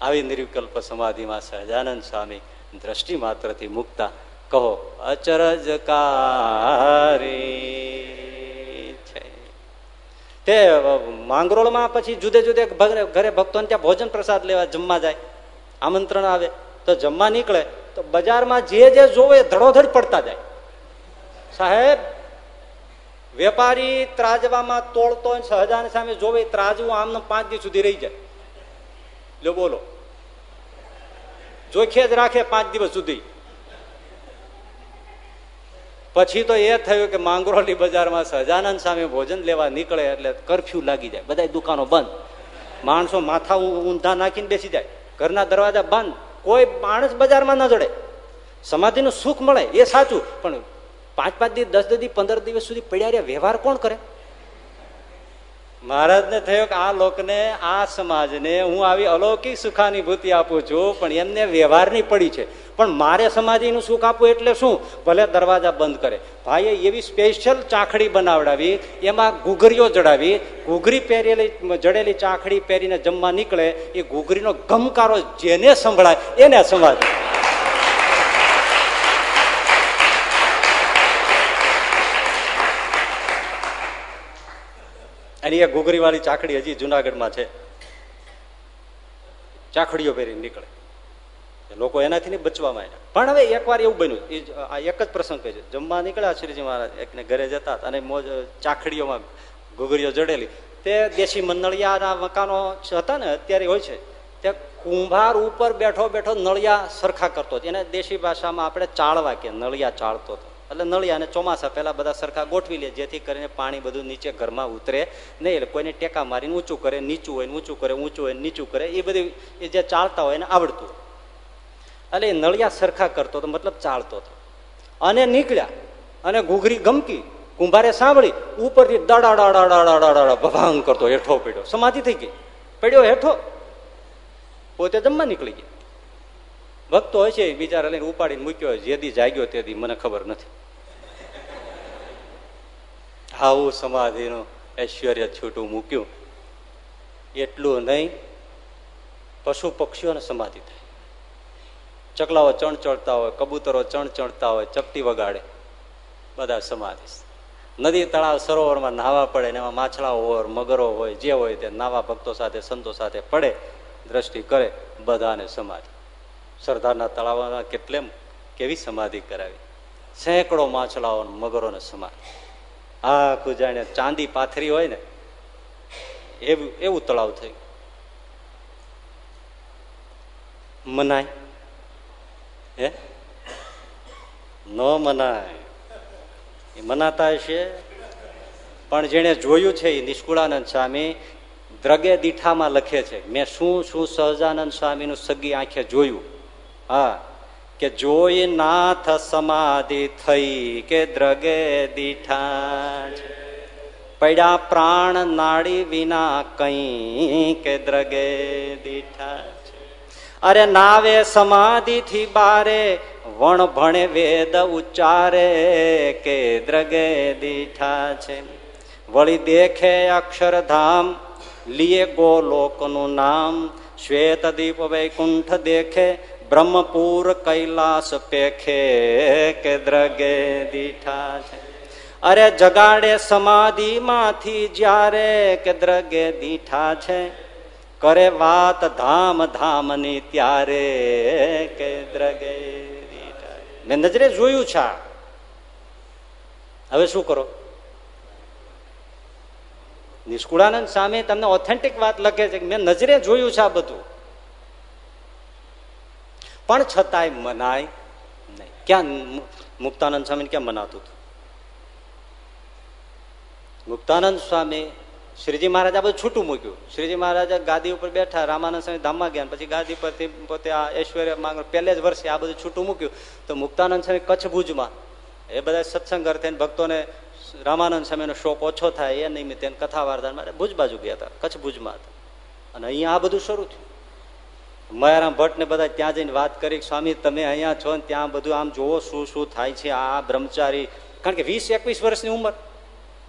આવી નિર્વિકલ્પ સમાધિમાં સહજાનંદ સ્વામી દ્રષ્ટિ માત્રથી મુકતા. કહો, અચરજ કારી તે માંગરોળમાં પછી જુદે જુદે ઘરે ભક્તોને ત્યાં ભોજન પ્રસાદ લેવા જમવા જાય. આમંત્રણ આવે. તો જમવા નીકળે. તો બજારમાં જે જે જોવે ધડોધડ પડતા જાય. સાહેબ, વેપારી ત્રાજવામાં તોડતો સહજાન સામે જોવે ત્રાજવું આમને પાંચ દિવસ સુધી રહી જાય. લો બોલો. જોખે જ રાખે પાંચ દિવસ સુધી. પછી તો એ થયું કે માંગરોલી બજારમાં સહજાનંદ સામે ભોજન લેવા નીકળે એટલે કરફ્યુ લાગી જાય. બધા દુકાનો બંધ. માણસો માથા ઊંધા નાખીને બેસી જાય. ઘરના દરવાજા બંધ. કોઈ માણસ બજારમાં ન જડે. સમાધિનું સુખ મળે. એ સાચું. પણ પાંચ પાંચ દિવસ દસ દિવસ પંદર દિવસ સુધી પડ્યા વ્યવહાર કોણ કરે? મહારાજને થયો કે આ લોકને, આ સમાજને હું આવી અલૌકિક સુખાનુભૂતિ આપું છું, પણ એમને વ્યવહારની પડી છે. પણ મારે સમાજનું સુખ આપવું એટલે શું? ભલે દરવાજા બંધ કરે. ભાઈએ એવી સ્પેશિયલ ચાખડી બનાવડાવી, એમાં ઘૂઘરીઓ જડાવી, ઘૂઘરી પહેરેલી, જડેલી ચાખડી પહેરીને જમવા નીકળે, એ ઘૂઘરીનો ગમકારો જેને સંભળાય, એને સમાધિ અને એ ઘૂઘરીવાળી ચાકડી હજી જુનાગઢમાં છે. ચાખડીઓ પહેરી નીકળે. લોકો એનાથી બચવા માંડ્યા. પણ હવે એકવાર એવું બન્યું. એ આ એક જ પ્રસંગ કહે છે. જમવા નીકળ્યા શ્રીજી મહારાજ. એકને ઘરે જતા અને મોજ, ચાખડીઓમાં ઘૂઘરીઓ જડેલી. તે દેશી મંડળિયાના મકાનો હતા ને, અત્યારે હોય છે. તે કુંભાર ઉપર બેઠો બેઠો નળિયા સરખા કરતો એને દેશી ભાષામાં આપણે ચાળવા કે નળિયા ચાળતો હતો. એટલે નળિયા અને ચોમાસા પહેલા બધા સરખા ગોઠવી લે, જેથી કરીને પાણી બધું નીચે ઘરમાં ઉતરે. નહીં એટલે કોઈને ટેકા મારીને ઊંચું કરે, નીચું હોય ઊંચું કરે, ઊંચું હોય નીચું કરે, એ બધી એ જે ચાલતા હોય એને આવડતું એટલે એ નળિયા સરખા કરતો હતો મતલબ ચાલતો હતો. અને નીકળ્યા, અને ઘૂઘરી ગમકી, કુંભારે સાંભળી, ઉપરથી દડા ડાડા ડાડા ડાડા ભભાંગ કરતો, હેઠો પડ્યો. સમાધિ થઈ ગઈ. પડ્યો હેઠો. પોતે જમવા નીકળી ગયા. ભક્તો હોય છે બિચારા લઈને ઉપાડીને મૂક્યો હોય, જેદી જાગ્યો તેથી મને ખબર નથી. આવું સમાધિનું ઐશ્વર્ય છૂટું મૂક્યું. એટલું નહીં, પશુ પક્ષીઓને સમાધિ થાય. ચકલાઓ ચણ ચડતા હોય, કબૂતરો ચણ ચડતા હોય, ચપટી વગાડે, બધા સમાધિ નદી તળાવ સરોવરમાં નાહવા પડે ને એમાં માછલાઓ હોય, મગરો હોય, જે હોય તે નાવા ભક્તો સાથે, સંતો સાથે પડે, દ્રષ્ટિ કરે, બધાને સમાધિ સરદારના તળાવમાં કેટલે કેવી સમાધિ કરાવી? સેંકડો માછલાઓ મગરોને સમાધિ આખું જાણે ચાંદી પાથરી હોય ને, એવું એવું તળાવ થયું. મનાય? હે? ન મનાય. એ મનાતા હશે. પણ જેને જોયું છે એ નિષ્કુળાનંદ સ્વામી દ્રગે દીઠામાં લખે છે, મેં શું શું સહજાનંદ સ્વામીનું સગી આંખે જોયું? હા, કે જોઈ નાથ સમાધિ થઈ કે દ્રગે દીઠા પડ્યા પ્રાણ નાડી વિના કઈ કે દ્રગે દીઠા અરે નાવે સમાધિ થી બારે, વણ ભણે વેદ ઉચ્ચારે કે દ્રગે દીઠા છે વળી દેખે અક્ષરધામ, લીએ ગોલોકનું નામ. શ્વેત દીપ વૈકુંઠ દેખે બ્રહ્મપુર કૈલાસ પેખે કે દ્રગે દીઠા છે અરે જગાડે સમાધિ માંથી જ્યારે કે દ્રગે દીઠા છે કરે વાત ધામ ધામની ત્યારે કે દ્રગે મેં નજરે જોયું છે હવે શું કરો? નિષ્કુળાનંદ સામે તમને ઓથેન્ટિક વાત લખે છે મેં નજરે જોયું છે આ બધું. પણ છતાંય મનાય નહીં. ક્યાં મુક્તાનંદ સ્વામી ક્યાં મનાતું હતું? મુક્તાનંદ સ્વામી શ્રીજી મહારાજ આ બધું છૂટું મૂક્યું. શ્રીજી મહારાજ ગાદી ઉપર બેઠા, રામાનંદ સ્વામી ધામમાં ગયા પછી ગાદી પરથી પોતે આ ઐશ્વર્ય માંગ પહેલે જ વર્ષે આ બધું છૂટું મૂક્યું. તો મુક્તાનંદ સ્વામી કચ્છ ભુજમાં, એ બધા સત્સંગ અર્થે ભક્તોને રામાનંદ સ્વામીનો શોખ ઓછો થાય એ નિમિત્તે કથા વાર્તા ભુજ બાજુ ગયા હતા, કચ્છ ભુજમાં હતા. અને અહીંયા આ બધું શરૂ થયું. મયારામ ભટ્ટ ને બધા ત્યાં જઈને વાત કરી સ્વામી, તમે અહીંયા છો ને ત્યાં બધું આમ જોવો શું શું થાય છે આ બ્રહ્મચારી. કારણ કે વીસ એકવીસ વર્ષની ઉંમર.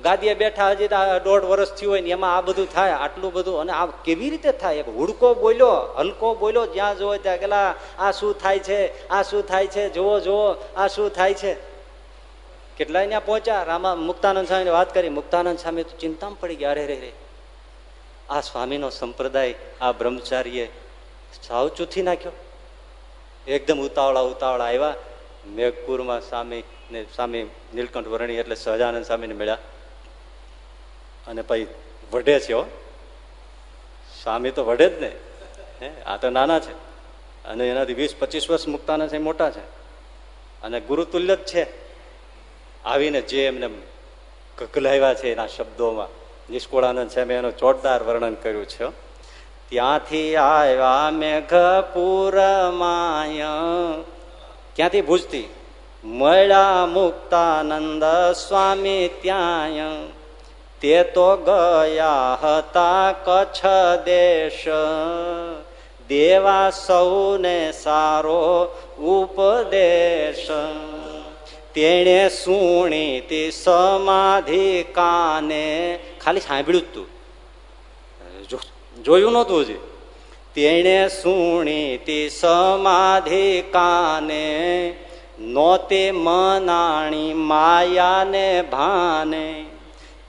ગાદીએ બેઠા હજી દોઢ વર્ષ થયું હોય ને એમાં આ બધું થાય, આટલું બધું. અને આ કેવી રીતે થાય? એક હુડકો બોલ્યો, હલકો બોલ્યો, જ્યાં જોવો ત્યાં પેલા આ શું થાય છે? આ શું થાય છે? જોવો જોવો આ શું થાય છે? કેટલાય ત્યાં પહોંચ્યા. રામા મુક્તાનંદ સ્વામીને વાત કરી. મુક્તાનંદ સ્વામી તો ચિંતામાં પડી ગયા. અરે રે રે આ સ્વામીનો સંપ્રદાય આ બ્રહ્મચારીએ સાવ ચૂથી નાખ્યો. એકદમ ઉતાવળા ઉતાવળા આવ્યા. મેઘપુરમાં સ્વામી ને સ્વામી નીલકંઠ વર્ણી એટલે સહજાનંદ સ્વામીને મળ્યા. અને પછી વઢે છે સ્વામી તો વઢે જ ને. હે, આ તો નાના છે. અને એનાથી વીસ પચીસ વર્ષ મુક્તાના છે, મોટા છે. અને ગુરુતુલ્ય જ છે. આવીને જે એમને ગગલાવ્યા છે એના શબ્દોમાં, નિષ્કુળાનંદ સાહેબે એનું ચોટદાર વર્ણન કર્યું છે ત્યાંથી આવ્યા મેઘપુર માય ક્યાંથી? ભૂજતી મળ્યા મુક્તાનંદ સ્વામી ત્યાંય. તે તો ગયા હતા કચ્છ દેશ. દેવા સૌને સારો ઉપદેશ. તેણે સુણી તે સમાધિ કાને. ખાલી સાંભળ્યું તું. જોયું નહોતું હજી. તેણે સુણી તે સમાધિ કાને નોતે મનાણી માયાને ભાને.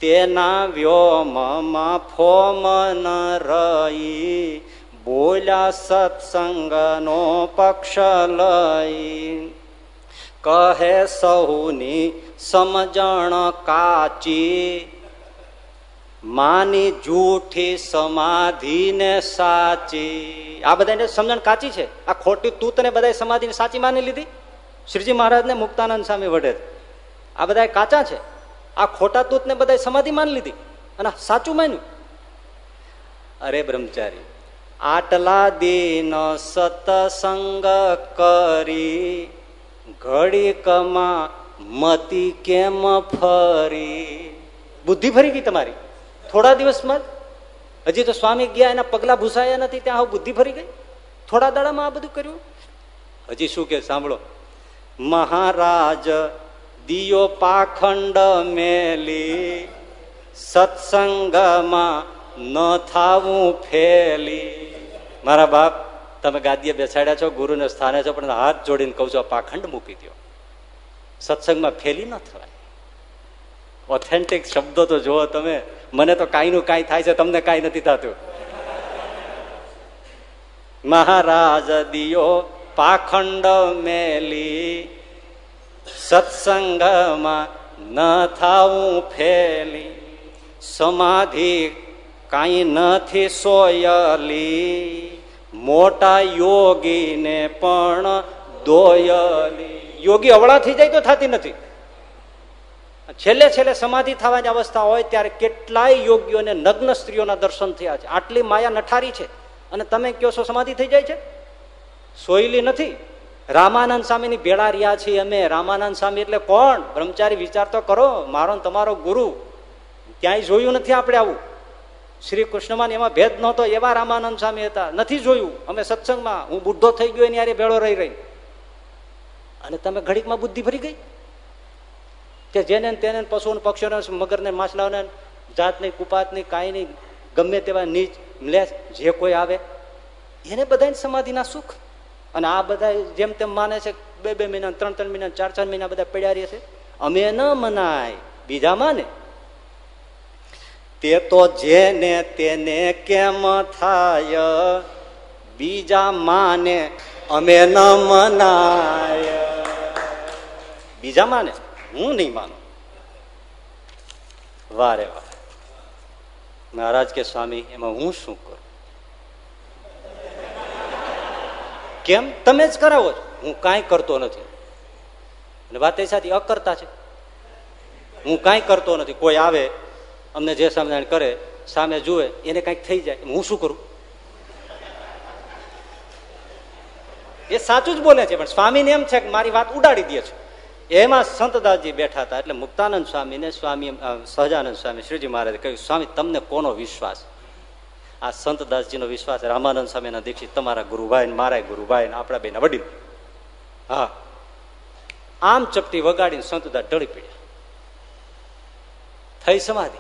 તેના વ્યોમમાં ફોમન રહી, બોલ્યા સત્સંગનો પક્ષ લઈ. કહે સૌની સમજણ કાચી માની જૂઠી સમાધિને સાચી. આ બધાને સમજણ કાચી છે? આ ખોટી તૂતને બધા સમાધિને સાચી માની લીધી? શ્રીજી મહારાજને મુક્તાનંદ સ્વામી વઢે આ બધા કાચા છે? આ ખોટા તૂતને બધા સમાધિ માની લીધી? અને સાચું માન્યું? અરે બ્રહ્મચારી, આટલા દિન સતસંગ કરી ઘડીકમાં મતી કેમ ફરી? બુદ્ધિ ફરી ગઈ તમારી? થોડા દિવસમાં હજી તો સ્વામી ગયા, એના પગલા ભૂસાયા નથી, ત્યાં હવે બુદ્ધિ ફરી ગઈ? થોડા દાડામાં આ બધું કર્યું? હજી શું કે, સાંભળો. મહારાજ, દિયો પાખંડ મેલી, સત્સંગમાં ન થાવું ફેલી. મારા બાપ, તમે ગાદીએ બેસાડ્યા છો, ગુરુને સ્થાને છો, પણ હાથ જોડીને કહું છો પાખંડ મૂકી દો સત્સંગમાં ફેલી ન થવાય. ઓથેન્ટિક શબ્દો તો જુઓ તમે. મને તો કાંઈ નું કાંઈ થાય છે, તમને કાંઈ નથી થતું. મહારાજ દિયો પાખંડ મેલી. સત્સંગમાં ન થાવું ફેલી. સમાધિ કાંઈ નથી સોયલી. મોટા યોગીને પણ દોયલી. યોગી અવળા થઈ જાય તો થતી નથી. છેલ્લે છેલ્લે સમાધિ થવાની અવસ્થા હોય ત્યારે કેટલાય યોગીઓને નગ્ન સ્ત્રીઓના દર્શન થયા છે. આટલી માયા નઠારી છે. અને તમે કયો છો સમાધિ થઈ જાય છે? સોયલી નથી. રામાનંદ સ્વામીની ભેળા રહ્યા છીએ અમે. રામાનંદ સ્વામી એટલે કોણ? બ્રહ્મચારી વિચાર તો કરો. મારો તમારો ગુરુ. ક્યાંય જોયું નથી આપણે આવું. શ્રી કૃષ્ણમાં એમાં ભેદ નહોતો. એવા રામાનંદ સ્વામી હતા. નથી જોયું. અમે સત્સંગમાં. હું બુદ્ધો થઈ ગયો એની યારે ભેળો રહી રહી. અને તમે ઘડીકમાં બુદ્ધિ ભરી ગઈ? કે જેને તેને પશુઓને પક્ષીઓને મગરને માછલાઓને જાતની, કુપાતની કાંઈ નહીં ગમે તેવા નીચ લેસ જે કોઈ આવે, એને બધાને સમાધિના સુખ. અને આ બધા જેમ તેમ માને છે, બે બે મહિના, ત્રણ ત્રણ મહિના, ચાર ચાર મહિના બધા પડ્યા રહે છે. અમે ન મનાય, બીજા માને. તે તો જેને તેને કેમ થાય, બીજા માને, અમે ન મનાય. બીજા માને. હું નહીં માનું વારે વારે. મહારાજ કે, સ્વામી, એમાં હું શું કરું? કેમ? તમે જ કરાવો છો. હું કાંઈ કરતો નથી. અને વાત એ સાથે અકર્તા છે. હું કાંઈ કરતો નથી. કોઈ આવે, અમને જે સમજાણ કરે, સામે જુએ, એને કાંઈક થઈ જાય. હું શું કરું? એ સાચું જ બોલે છે, પણ સ્વામીને એમ છે કે મારી વાત ઉડાડી દે છે. એમાં સંતદાસજી બેઠા હતા એટલે મુક્તાનંદ સ્વામીને સ્વામી સહજાનંદ સ્વામી શ્રીજી મહારાજે કહ્યું, સ્વામી, તમને કોનો વિશ્વાસ? આ સંતદાસજીનો વિશ્વાસ રામાનંદ સ્વામીના દીક્ષિત તમારા ગુરુભાઈ મારા ગુરુભાઈ આપણા બેના વડીલ. હા. આમ ચપટી વગાડીને સંતદાસ ઢળી પડ્યા. થઈ સમાધિ.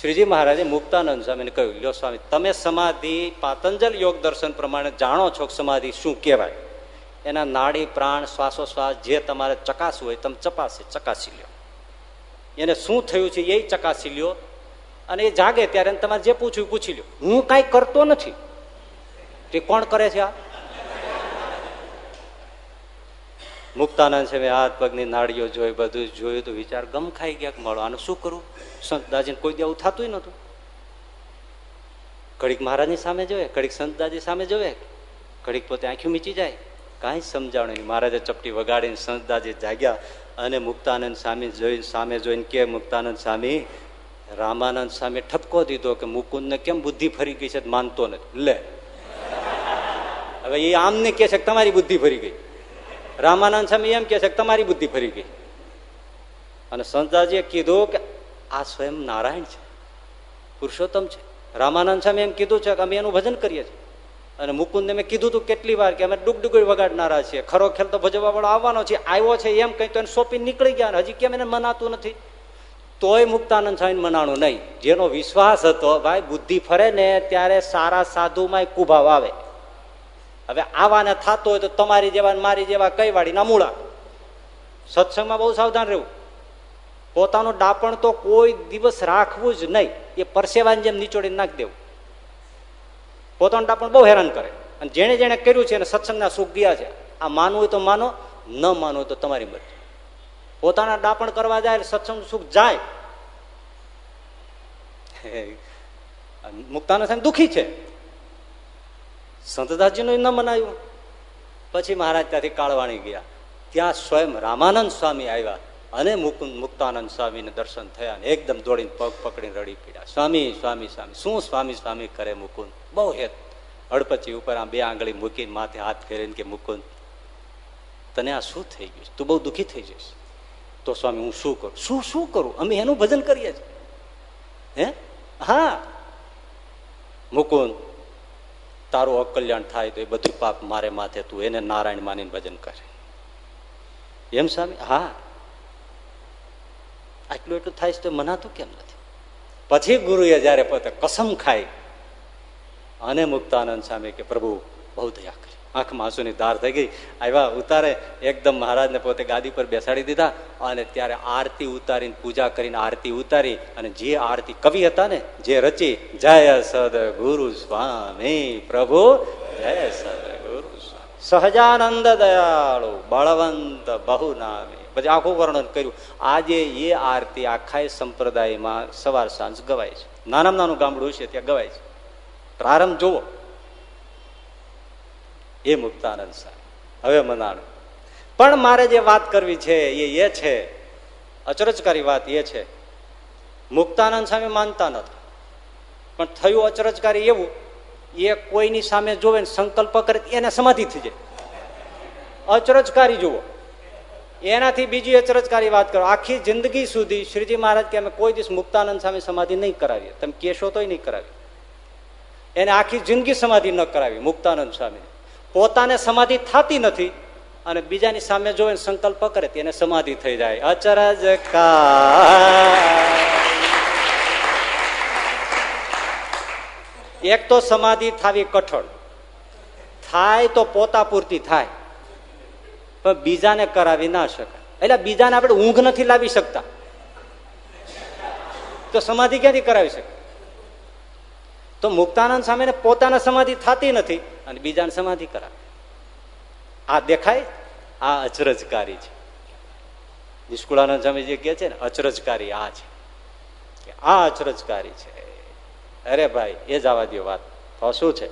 શ્રીજી મહારાજે મુક્તાનંદ સ્વામીને કહ્યું, લ્યો સ્વામી, તમે સમાધિ, પાતંજલ યોગ દર્શન પ્રમાણે જાણો છો સમાધિ શું કહેવાય? એના નાડી, પ્રાણ, શ્વાસોશ્વાસ જે તમારે ચકાસવું હોય, તમે ચપાસી, ચકાસી લ્યો. એને શું થયું છે એ ચકાસી લ્યો અને એ જાગે ત્યારે તમારે જે પૂછ્યું પૂછી લ્યો. હું કાંઈ કરતો નથી. તે કોણ કરે છે આ? મુક્તાનંદ છે હાથ પગની નાડીઓ જોઈ, બધું જોયું તો વિચાર ગમ ખાઈ ગયા મળો આનું શું કરું? સંતદાજીને કોઈ દેવું થતું નતું ઘડીક મહારાજની સામે જોવે, ઘડીક સંતદાજી સામે જોવે, ઘડીક પોતે આંખી મીચી જાય. કાંઈ સમજાવણ નહીં. મહારાજે ચપટી વગાડીને સંતદાજી જાગ્યા અને મુક્તાનંદ સ્વામી જોઈને, સામે જોઈને કે મુક્તાનંદ સ્વામી, રામાનંદ સામે ઠપકો દીધો કે મુકુંદને કેમ બુદ્ધિ ફરી ગઈ છે? માનતો નથી. લે. હવે એ આમને કે છે તમારી બુદ્ધિ ફરી ગઈ. રામાનંદ સામે એમ કે છે તમારી બુદ્ધિ ફરી ગઈ. અને સંતદાજીએ કીધું કે આ સ્વયં નારાયણ છે. પુરુષોત્તમ છે. રામાનંદ સામે એમ કીધું છે કે અમે એનું ભજન કરીએ છીએ. અને મુકુંદને મેં કીધું હતું કેટલી વાર કે અમે ડુગડુગડી વગાડનારા છીએ. ખરો ખેલ તો ભજવવા વાળો આવવાનો છે, આવ્યો છે એમ કઈ તો એને સોંપી નીકળી ગયા હજી કેમ એને મનાતું નથી? તોય મુક્તાનંદ સ્વામી મનાણું નહીં. જેનો વિશ્વાસ હતો, ભાઈ, બુદ્ધિ ફરે ને ત્યારે સારા સાધુમાં કુભાવ આવે. હવે આવાને થતો હોય તો તમારી જેવા મારી જેવા કઈ વાડીના મૂળા. સત્સંગમાં બહુ સાવધાન રહેવું. પોતાનું ડાપણ તો કોઈ દિવસ રાખવું જ નહીં. એ પરસેવાની જેમ નીચોડીને નાખી દેવું. પોતાનું ટાપણ બહુ હેરાન કરે. અને જેને જેને કર્યું છે એને સત્સંગના સુખ ગયા છે. આ માનવું હોય તો માનો, ન માનવું તો તમારી મરજી. પોતાના ડાપણ કરવા જાય સત્સંગ સુખ જાય. મુક્તાના સાહેબ દુખી છે. સંતદાસજીનું ન મનાયું. પછી મહારાજ ત્યાંથી કાળવાણી ગયા. ત્યાં સ્વયં રામાનંદ સ્વામી આવ્યા. અને મુક્તાનંદ સ્વામીને દર્શન થયા એકદમ દોડીને પગ પકડીને રડી પીડ્યા. સ્વામી સ્વામી સ્વામી, શું સ્વામી સ્વામી કરે મુકુંદ? બહુ હેત. હડપચી ઉપર આ બે આંગળી મૂકીને માથે હાથ ફેરીને કે, મુકુંદ, તને આ શું થઈ ગયું તું બહુ દુઃખી થઈ જઈશ. તો સ્વામી, હું શું કરું? શું શું કરું? અમે એનું ભજન કરીએ છીએ. હે? હા. મુકુંદ, તારું અકલ્યાણ થાય તો એ બધું પાપ મારે માથે તું એને નારાયણ માનીને ભજન કરે. એમ સ્વામી? હા. આટલું એટલું થાય છે તો મનાતું કેમ નથી? પછી ગુરુએ જયારે પોતે કસમ ખાઈ, અને મુક્તાનંદ સામે કે, પ્રભુ, બહુ દયા કરી. આંખમાં આંસુની ધાર થઈ ગઈ. આવ્યા ઉતારે, એકદમ મહારાજને પોતે ગાદી પર બેસાડી દીધા, અને ત્યારે આરતી ઉતારીને પૂજા કરીને આરતી ઉતારી, અને જે આરતી કવિ હતા ને, જે રચી, જય સદ ગુરુ સ્વામી, પ્રભુ, જય સદ ગુરુ સહજાનંદ દયાળુ, બળવંત બહુ નામે પછી આખું વર્ણન કર્યું. આજે એ આરતી આખા સંપ્રદાયમાં સવાર સાંજ ગવાય છે. નાનામાં નાનું ગામડું છે ત્યાં ગવાય છે. પ્રારંભ જુઓ એ મુક્તાનંદ સાહેબ. હવે મનાણું પણ મારે જે વાત કરવી છે એ એ છે. અચરજકારી વાત એ છે. મુક્તાનંદ સામે માનતા નથી. પણ થયું અચરજકારી એવું, એ કોઈની સામે જોવે ને સંકલ્પ કરે એને સમાધિ થઈ જાય. અચરજકારી જુઓ. એનાથી બીજી અચરજકારી વાત કરો. આખી જિંદગી સુધી શ્રીજી મહારાજ કે અમે કોઈ દિવસ મુક્તાનંદ સામે સમાધિ નહીં કરાવીએ. તમે કેશો તોય નહીં કરાવી એને આખી જિંદગી સમાધિ ન કરાવી, મુક્તાનંદ સ્વામી પોતાને સમાધિ થતી નથી અને બીજાની સામે જો સંકલ્પ કરે તેને સમાધિ થઈ જાય. અચરજ એક તો સમાધિ થાવી કઠણ. થાય તો પોતા પૂરતી થાય. પણ બીજાને કરાવી ના શકાય. એટલે બીજાને આપણે ઊંઘ નથી લાવી શકતા. તો સમાધિ ક્યાંથી કરાવી શકે તો મુક્તાનંદ સામે પોતાના સમાધિ થતી નથી અને બીજાને સમાધિ કરાવે. આ દેખાય? આ અચરજકારી છે. નિષ્કુળાનંદ સ્વામી જે કે છે ને, અચરજકારી આ છે. આ અચરજકારી છે. અરે ભાઈ, એ જ આવા દો વાત. તો શું છે?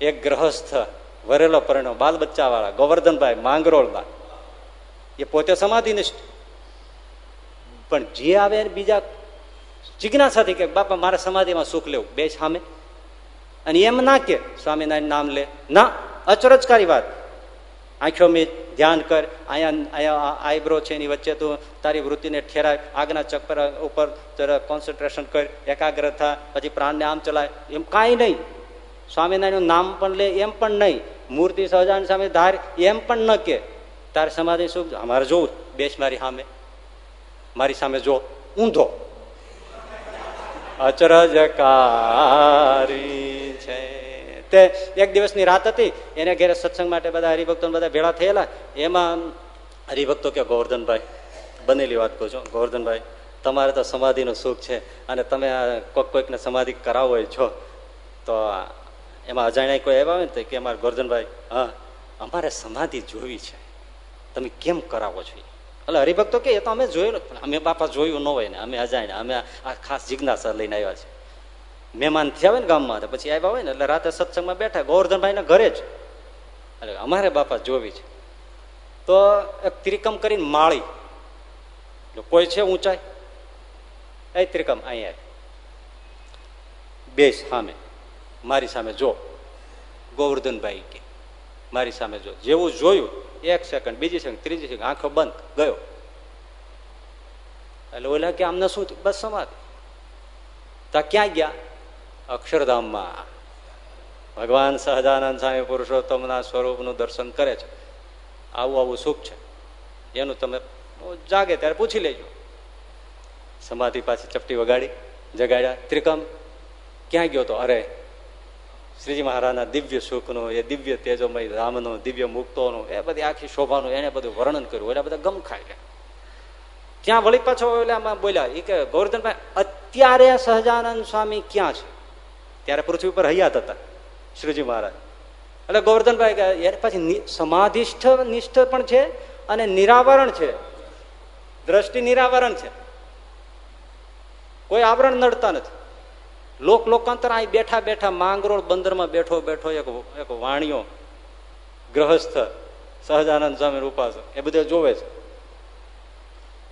એક ગ્રહસ્થ વરેલો પરિણામ બાલ બચ્ચા વાળા ગોવર્ધનભાઈ માંગરોળના. એ પોતે સમાધિનિષ્ઠ. પણ જે આવે બીજા જિજ્ઞાસાથી કે, બાપા, મારે સમાધિમાં સુખ લેવું. બે સામે. અને એમ ના કે, સ્વામિનારાયણ નામ લે. ના, અચરજકારી વાત. આંખો મી, ધ્યાન કર. અહીંયા આઈબ્રો છે એની વચ્ચે તું તારી વૃત્તિને ઠેરાય. આગના ચક્કર ઉપર કોન્સન્ટ્રેશન કર. એકાગ્ર થા. પછી પ્રાણને આમ ચલાય. એમ કાંઈ નહીં. સ્વામિનારાયણનું નામ પણ લે, એમ પણ નહીં. મૂર્તિ સહજાન સામે ધાર, એમ પણ ન કે. તારે સમાધિ સુખ અમારે જોવું બેસ મારી સામે. મારી સામે જો. ઊંધો. અચરજકારી છે. તે એક દિવસની રાત હતી. એને ઘેરે સત્સંગ માટે બધા હરિભક્તો બધા ભેળા થયેલા. એમાં હરિભક્તો કે ગોવર્ધનભાઈ, બનેલી વાત કહું છું. ગોવર્ધનભાઈ, તમારે તો સમાધિનું સુખ છે. અને તમે કોઈક કોઈકને સમાધિ કરાવો છો, તો એમાં અજાણ્યા કોઈ આવ્યા હોય ને કે અમારે ગોરધનભાઈ, હા, અમારે સમાધિ જોવી છે. તમે કેમ કરાવો છો એટલે હરિભક્તો કે એ તો અમે જોયેલું અમે બાપા જોયું ન હોય ને, અમે અજાણ્યા, અમે આ ખાસ જિજ્ઞાસા લઈને આવ્યા છે. મહેમાન થયા હોય ને ગામમાં પછી આવ્યા હોય ને, એટલે રાતે સત્સંગમાં બેઠા ગોવર્ધનભાઈ ઘરે જ. એટલે અમારે બાપા જોવી છે. તો એક ત્રિકમ કરીને માળી. કોઈ છે ઊંચાઈ? એ ત્રિકમ, અહીંયા. બે સામે. મારી સામે જો, ગોવર્ધનભાઈ કે, મારી સામે જો. જેવું જોયું, એક સેકન્ડ બીજી સેકન્ડ ત્રીજી સેકન્ડ આંખો બંધ, ગયો. એટલે ઓલા કે આમને શું બસ સમાધિ. તા ક્યાં ગયા? અક્ષરધામમાં. ભગવાન સહજાનંદ સ્વામી પુરુષોત્તમના સ્વરૂપનું દર્શન કરે છે. આવું આવું સુખ છે. એનું તમે જાગે ત્યારે પૂછી લેજો. સમાધિ પાછી ચપટી વગાડી, જગાડ્યા. ત્રિકમ, ક્યાં ગયો તો? અરે શ્રીજી મહારાજના દિવ્ય સુખનું, એ દિવ્ય તેજોમય, રામનું, દિવ્ય મુક્તોનું, એ બધી આખી શોભાનું એને બધું વર્ણન કર્યું, એટલે બધા ગમ ખાઈ ગયા ત્યાં વળી પાછો એટલે બોલ્યા એ કે ગોવર્ધનભાઈ, અત્યારે સહજાનંદ સ્વામી ક્યાં છે? ત્યારે પૃથ્વી પર હયાત હતા, શ્રીજી મહારાજ. એટલે ગોવર્ધનભાઈ કે, યાર પછી સમાધિષ્ઠ, નિષ્ઠ પણ છે અને નિરાવરણ છે. દ્રષ્ટિ નિરાવરણ છે. કોઈ આવરણ નડતા નથી. લોક લોકાંતર અહીં બેઠા બેઠા માંગરોળ બંદરમાં બેઠો બેઠો એક એક વાણિયો ગ્રહસ્થ સહજાનંદ સ્વામી ઉપાસ એ બધે જોવે છે.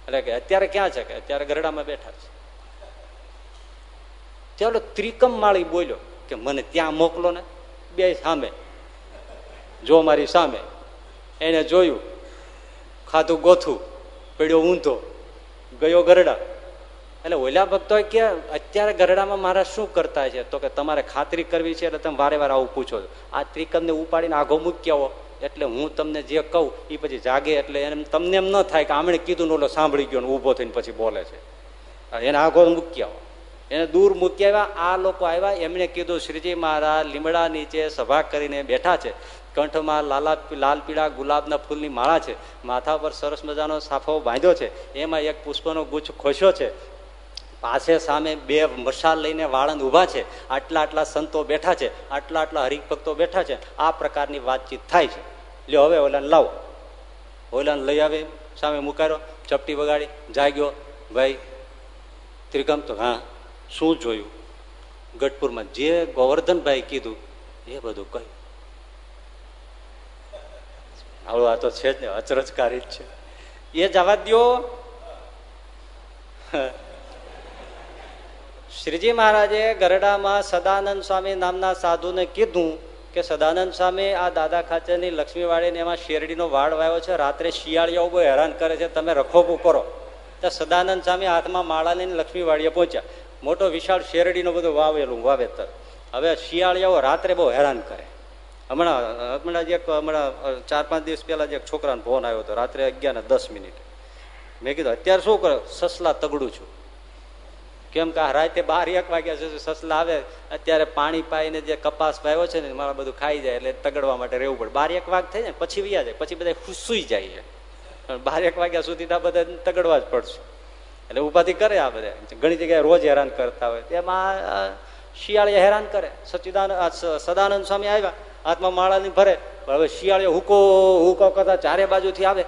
એટલે કે અત્યારે ક્યાં છે કે? અત્યારે ગરડામાં બેઠા છે. ચાલો ત્રિકમ માળી બોલ્યો કે મને ત્યાં મોકલો ને. બે સામે. જો મારી સામે. એને જોયું. ખાધું ગોથું, પડ્યો ઊંધો. ગયો ગરડા. એટલે ઓલા ભક્તો કે અત્યારે ગરડામાં મારા શું કરતા છે? તો કે તમારે ખાતરી કરવી છે એટલે તમે વારે વાર આવું પૂછો આ ત્રિકમને ઉપાડીને આઘો મૂકી આવો. એટલે હું તમને જે કહું એ પછી જાગે એટલે એમ તમને એમ ન થાય કે આમણે કીધું ને ઓલો સાંભળી ગયો ઊભો થઈને પછી બોલે છે. એને આઘો મૂકી આવો. એને દૂર મૂકી આવ્યા. આ લોકો આવ્યા. એમણે કીધું, શ્રીજી મહારાજ, લીમડા નીચે સભા કરીને બેઠા છે. કંઠમાં લાલા લાલ પીળા ગુલાબના ફૂલની માળા છે. માથા પર સરસ મજાનો સાફો બાંધ્યો છે. એમાં એક પુષ્પનો ગુચ્છ ખોસ્યો છે. પાસે સામે બે મશાલ લઈને વાળંદ ઊભા છે. આટલા આટલા સંતો બેઠા છે. આટલા આટલા હરિભક્તો બેઠા છે. આ પ્રકારની વાતચીત થાય છે. લ્યો હવે ઓલાને લાવો. ઓલાને લઈ આવે, સામે મુકાયો ચપટી વગાડી, જાગ્યો. ભાઈ ત્રિકમ તો, હા, શું જોયું? ગઢપુરમાં જે ગોવર્ધનભાઈ કીધું, એ બધું કહ્યું આવું આ તો છે જ ને, અચરજકારી જ છે. એ જવા દો શ્રીજી મહારાજે ગરડામાં સદાનંદ સ્વામી નામના સાધુને કીધું કે સદાનંદ સ્વામી, આ દાદા ખાચરની લક્ષ્મીવાડીને એમાં શેરડીનો વાળ વાવ્યો છે, રાત્રે શિયાળીઓ બહુ હેરાન કરે છે, તમે રખોપું કરો. તો સદાનંદ સ્વામી હાથમાં માળા લઈને લક્ષ્મીવાડીએ પહોંચ્યા. મોટો વિશાળ શેરડીનો બધું વાવેલું વાવેતર હવે શિયાળીઓ રાત્રે બહુ હેરાન કરે. હમણાં હમણાં જે હમણાં ચાર પાંચ દિવસ પહેલા જે છોકરાનો ફોન આવ્યો હતો, રાત્રે અગિયાર ને દસ મિનિટ. મેં કીધું, અત્યારે શું કરો? સસલા તગડું છું. કેમ કે રાતે બાર એક વાગ્યા સુધી સસલા આવે અત્યારે પાણી પાઈને જે કપાસ પાયો છે ને, મારા બધું ખાઈ જાય એટલે તગડવા માટે રહેવું પડે. બાર એક વાગ થઈ જાય પછી વ્યા જાય, પછી બધા સુઈ જાય છે. બાર એક વાગ્યા સુધી તો બધા તગડવા જ પડશે. એટલે ઉપાધિ કરે આ બધા. ઘણી જગ્યાએ રોજ હેરાન કરતા હોય. તેમાં શિયાળે હેરાન કરે. સચિદાન સદાનંદ સ્વામી આવ્યા, હાથમાં માળાની ભરે. હવે શિયાળે હુકો હુકો કરતા ચારે બાજુથી આવે.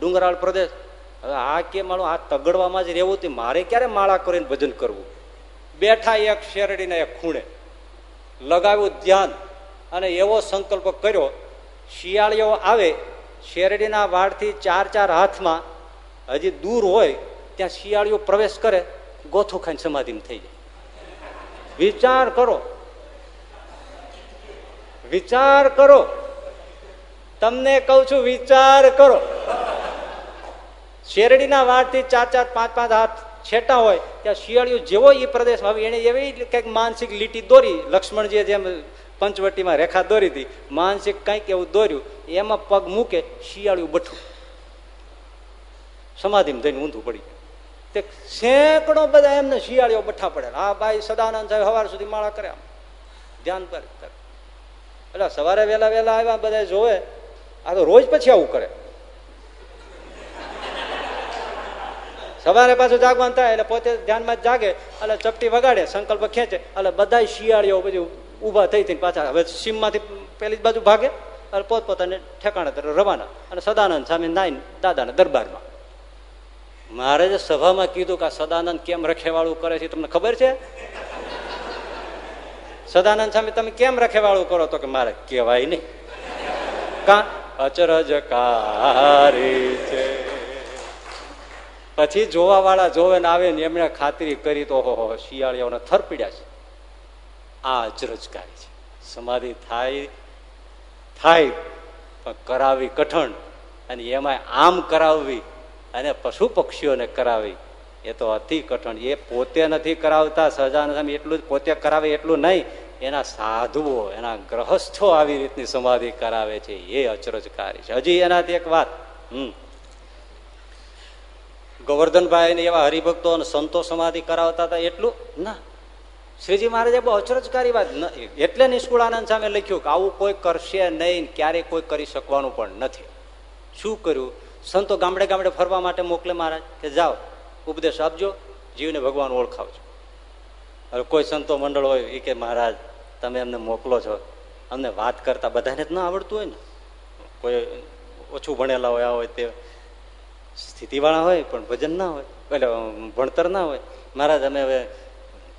ડુંગરાળ પ્રદેશ. હવે આ કે મારું આ તગડવામાં જ રહેવું હતું મારે ક્યારે માળા કરીને ભજન કરવું? બેઠા એક શેરડીના એક ખૂણે લગાવ્યું ધ્યાન અને એવો સંકલ્પ કર્યો, શિયાળીઓ આવે, શેરડીના વાડથી ચાર ચાર હાથમાં હજી દૂર હોય, ત્યાં શિયાળીઓ પ્રવેશ કરે, ગોથું ખાઈને સમાધિમાં થઈ જાય. વિચાર કરો. વિચાર કરો. તમને કઉ છું, વિચાર કરો. શેરડીના વાળથી ચાર ચાર, પાંચ પાંચ હાથ છેટા હોય, ત્યાં શિયાળીઓ જેવો એ પ્રદેશમાં હવે એને એવી કંઈક માનસિક લીટી દોરી, લક્ષ્મણજીએ જેમ પંચવટીમાં રેખા દોરી હતી, માનસિક કંઈક એવું દોર્યું, એમાં પગ મૂકે, શિયાળિયું બઠું. સમાધિમાં જઈને ઊંધું પડી તે સેંકડો બધા એમને શિયાળીઓ બઠા પડે આ ભાઈ સદાનંદ સાહેબ સવાર સુધી માળા કરે ધ્યાન પર. એટલે સવારે વહેલા વહેલા આવ્યા બધા જોવે, આ તો રોજ પછી આવું કરે. સવારે પાછું જાગવાન થાય એટલે પોતે ધ્યાનમાં જાગે, એટલે ચપટી વગાડે, સંકલ્પ ખેંચે, એટલે બધા શિયાળીઓ બધું ઊભા થઈ થઈને પાછા હવે સીમમાંથી પેલી જ બાજુ ભાગે, અને પોતપોતાને ઠેકાણે તરફ રવાના. અને સદાનંદ સામે નાઈને દાદાના દરબારમાં. મહારાજે સભામાં કીધું કે સદાનંદ કેમ રખેવાળું કરે છે તમને ખબર છે? સદાનંદ સામે તમે કેમ રખેવાળું કરો તો કે મારે કહેવાય નહીં. કા અચરજકારી છે. પછી જોવા વાળા જોવે ને આવે ને એમણે ખાતરી કરી તો હો શિયાળીઓને થરપીડ્યા છે. આ અજરજકારી છે. સમાધિ થાય થાય, પણ કરાવી કઠણ અને એમાં આમ કરાવવી અને પશુ પક્ષીઓને કરાવી, એ તો અતિ કઠણ. એ પોતે નથી કરાવતા સહજાનંદ એટલું જ પોતે કરાવે એટલું નહીં. એના સાધુઓ, એના ગ્રહસ્થો આવી રીતની સમાધિ કરાવે છે. એ અચરજકારી છે. હજી એનાથી એક વાત. હમ. ગોવર્ધનભાઈ એવા હરિભક્તો અને સંતો સમાધિ કરાવતા હતા એટલું? ના. શ્રીજી મહારાજે બહુ અચરજકારી વાત એટલે નિષ્કુળાનંદ સામે લખ્યું કે આવું કોઈ કરશે નહીં ક્યારેય કોઈ કરી શકવાનું પણ નથી. શું કર્યું? સંતો ગામડે ગામડે ફરવા માટે મોકલે મહારાજ કે જાઓ, ઉપદેશ આપજો, જીવને ભગવાન ઓળખાવજો. હવે કોઈ સંતો મંડળ હોય એ કે, મહારાજ, તમે અમને મોકલો છો. અમને વાત કરતા બધાને જ ના આવડતું હોય ને. કોઈ ઓછું ભણેલા હોય, આ હોય તે સ્થિતિવાળા હોય, પણ ભજન ના હોય, એટલે ભણતર ના હોય. મહારાજ, અમે હવે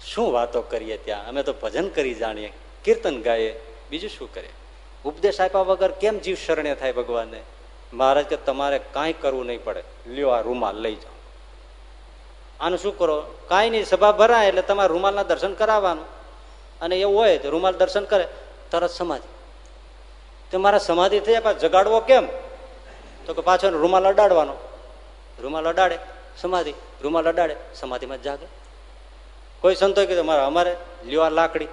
શું વાતો કરીએ ત્યાં? અમે તો ભજન કરી જાણીએ, કીર્તન ગાઈએ. બીજું શું કરીએ? ઉપદેશ આપ્યા વગર કેમ જીવ શરણે થાય ભગવાનને? મહારાજ કે, તમારે કાંઈ કરવું નહીં પડે. લ્યો આ રૂમાલ લઈ જાઓ. આનું શું કરો? કાંઈ નહીં, સભા ભરાય, એટલે તમારે રૂમાલના દર્શન કરાવવાનું. અને એવું હોય તો રૂમાલ દર્શન કરે. તરત સમાધિ. તો મારા સમાધિ થઈ જાય જગાડવો કેમ? તો કે પાછો રૂમાલ અડાડવાનો. રૂમાલ અડાડે, સમાધિ, રૂમાલ અડાડે, સમાધિમાં જાગે. કોઈ સંતો કીધું, મારા, અમારે લીવા લાકડી.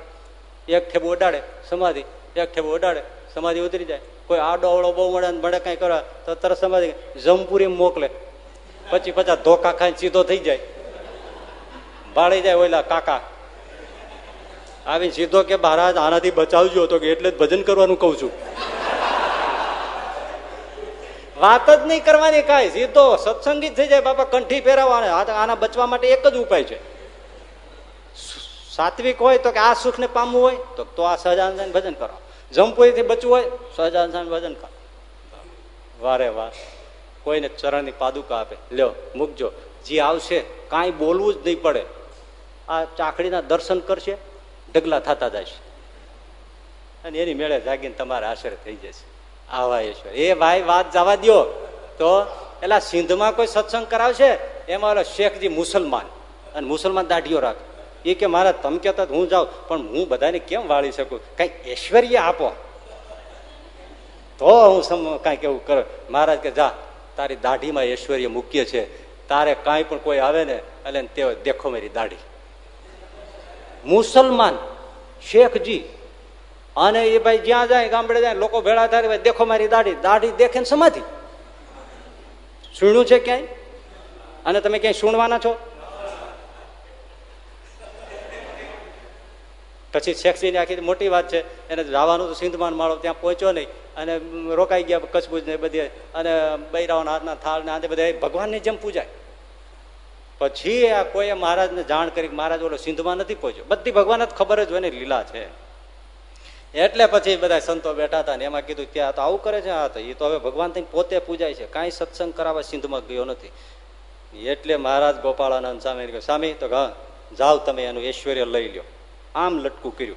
એક ઠેબુ અડાડે, સમાધિ. એક ઠેબુ અડાડે, સમાધિ ઉતરી જાય. કોઈ આડો અવળો બહુ મળે મળે કઈ કરવા તો તરત સમાધિ જમપુરી મોકલે. પછી પચાસ ધોકા ખાઈને સીધો થઈ જાય. ભાળી જાય ઓલા કાકા. આવી સીધો કે મહારાજ આનાથી બચાવજો. તો કે, એટલે જ ભજન કરવાનું કઉ છું. વાત જ નહીં કરવાની કાંઈ. સીધો સત્સંગી થઈ જાય બાપા, કંઠી ફેરવવાના આના બચવા માટે એક જ ઉપાય છે. સાત્વિક હોય તો કે આ સુખ ને પામવું હોય તો તો આ સહજાનંદ ભજન કરો. જમપુરીથી બચવું હોય સહજાનંદ ભજન કરો. વારે વાર કોઈને ચરણની પાદુકા આપે. લ્યો, મૂકજો. જે આવશે, કાંઈ બોલવું જ નહીં પડે. આ ચાકડીના દર્શન કરશે, ઢગલા થતા જશે અને એની મેળે જાગીને તમારા આશરે થઈ જશે. આવા ઈશ્વર. એ ભાઈ વાત જવા દો તો એલા સિંધમાં કોઈ સત્સંગ કરાવશે? એમાં ઓલો શેખજી મુસલમાન. અને મુસલમાન દાઢીઓ રાખે. એ કે મારા તમે કહેતા હું જાઉં, પણ હું બધાને કેમ વાળી શકું? કઈ ઐશ્વર્ય આપો. તો હું કંઈક એવું કર. મહારાજ કે, જા, તારી દાઢીમાં ઐશ્વર્ય મુખ્ય છે. તારે કાંઈ પણ કોઈ આવે ને, એટલે તે દેખો મારી દાઢી. મુસલમાન, શેખજી અને એ ભાઈ જ્યાં જાય, ગામડે જાય, લોકો ભેળા થાય, ભાઈ દેખો મારી દાઢી. દાઢી દેખે ને સમાધિ. સુણ્યું છે ક્યાંય? અને તમે ક્યાંય સુણવાના છો? પછી શેખજીની આખી મોટી વાત છે. એને જવાનું તો સિંધમાન માળો ત્યાં પહોંચ્યો નહીં. અને રોકાઈ ગયા કચ્છભુજ ને બધે. અને બૈરાઓના હાથના થાળ ને આ બધા ભગવાનની જેમ પૂજાય. પછી આ કોઈએ મહારાજને જાણ કરી મહારાજ ઓલો સિંધમાં નથી પહોંચ્યો. બધી ભગવાન જ ખબર જ હોય ને, લીલા છે. એટલે પછી બધા સંતો બેઠા હતા ને એમાં કીધું ત્યાં તો આવું કરે છે હા તો એ તો હવે ભગવાન થઈને પોતે પૂજાય છે. કાંઈ સત્સંગ કરાવવા સિંધમાં ગયો નથી. એટલે મહારાજ ગોપાળાનંદ સામે સ્વામી, તો હા જાઓ તમે એનું ઐશ્વર્ય લઈ લ્યો. આમ લટકું કર્યું.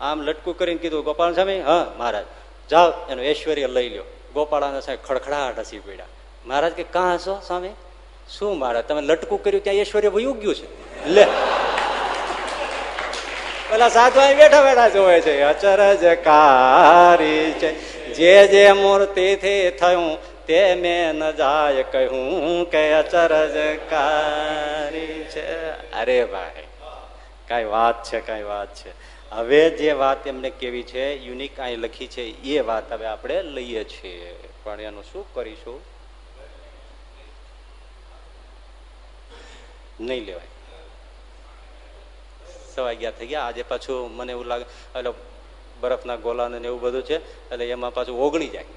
આમ લટકું કરીને કીધું, ગોપાલ સ્વામી, હા, મહારાજ, જાઓ એનું ઐશ્વર્ય લઈ લ્યો. ગોપાળાનંદ સાહેબ ખડખડાટ હસી પડ્યા. મહારાજ કે, કાં હશો સ્વામી? શું, મહારાજ, તમે લટકું કર્યું, ત્યાં ઐશ્વર્ય વયું ગયું છે? લે. પેલા સાધુ બેઠા બેઠા જોવે છે અચરજ કારી છે. જે જે મૂર્તિથી થયું તે મેં ન જાય કહ્યું કે અચરજ કારી છે. અરે ભાઈ, કઈ વાત છે, કઈ વાત છે. હવે જે વાત એમને કેવી છે, યુનિક અહીં લખી છે, એ વાત હવે આપણે લઈએ છીએ. પણ એનું શું કરીશું? નહીં લેવાય. સવા ગયા, થઈ ગયા. આજે પાછું મને એવું લાગે, એટલે બરફના ગોલા ને એવું બધું છે, એટલે એમાં પાછું ઓગળી જાય.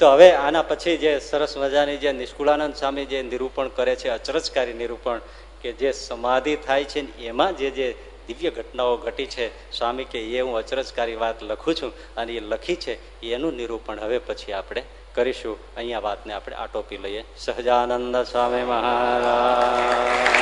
તો હવે આના પછી જે સરસ મજાની જે નિષ્કુળાનંદ સ્વામી જે નિરૂપણ કરે છે, અચરજકારી નિરૂપણ, કે જે સમાધિ થાય છે એમાં જે જે દિવ્ય ઘટનાઓ ઘટી છે, સ્વામી કે એ હું અચરજકારી વાત લખું છું અને એ લખી છે, એનું નિરૂપણ હવે પછી આપણે કરીશું. અહીંયા વાતને આપણે આટોપી લઈએ. સહજાનંદ સ્વામી મહારાજ.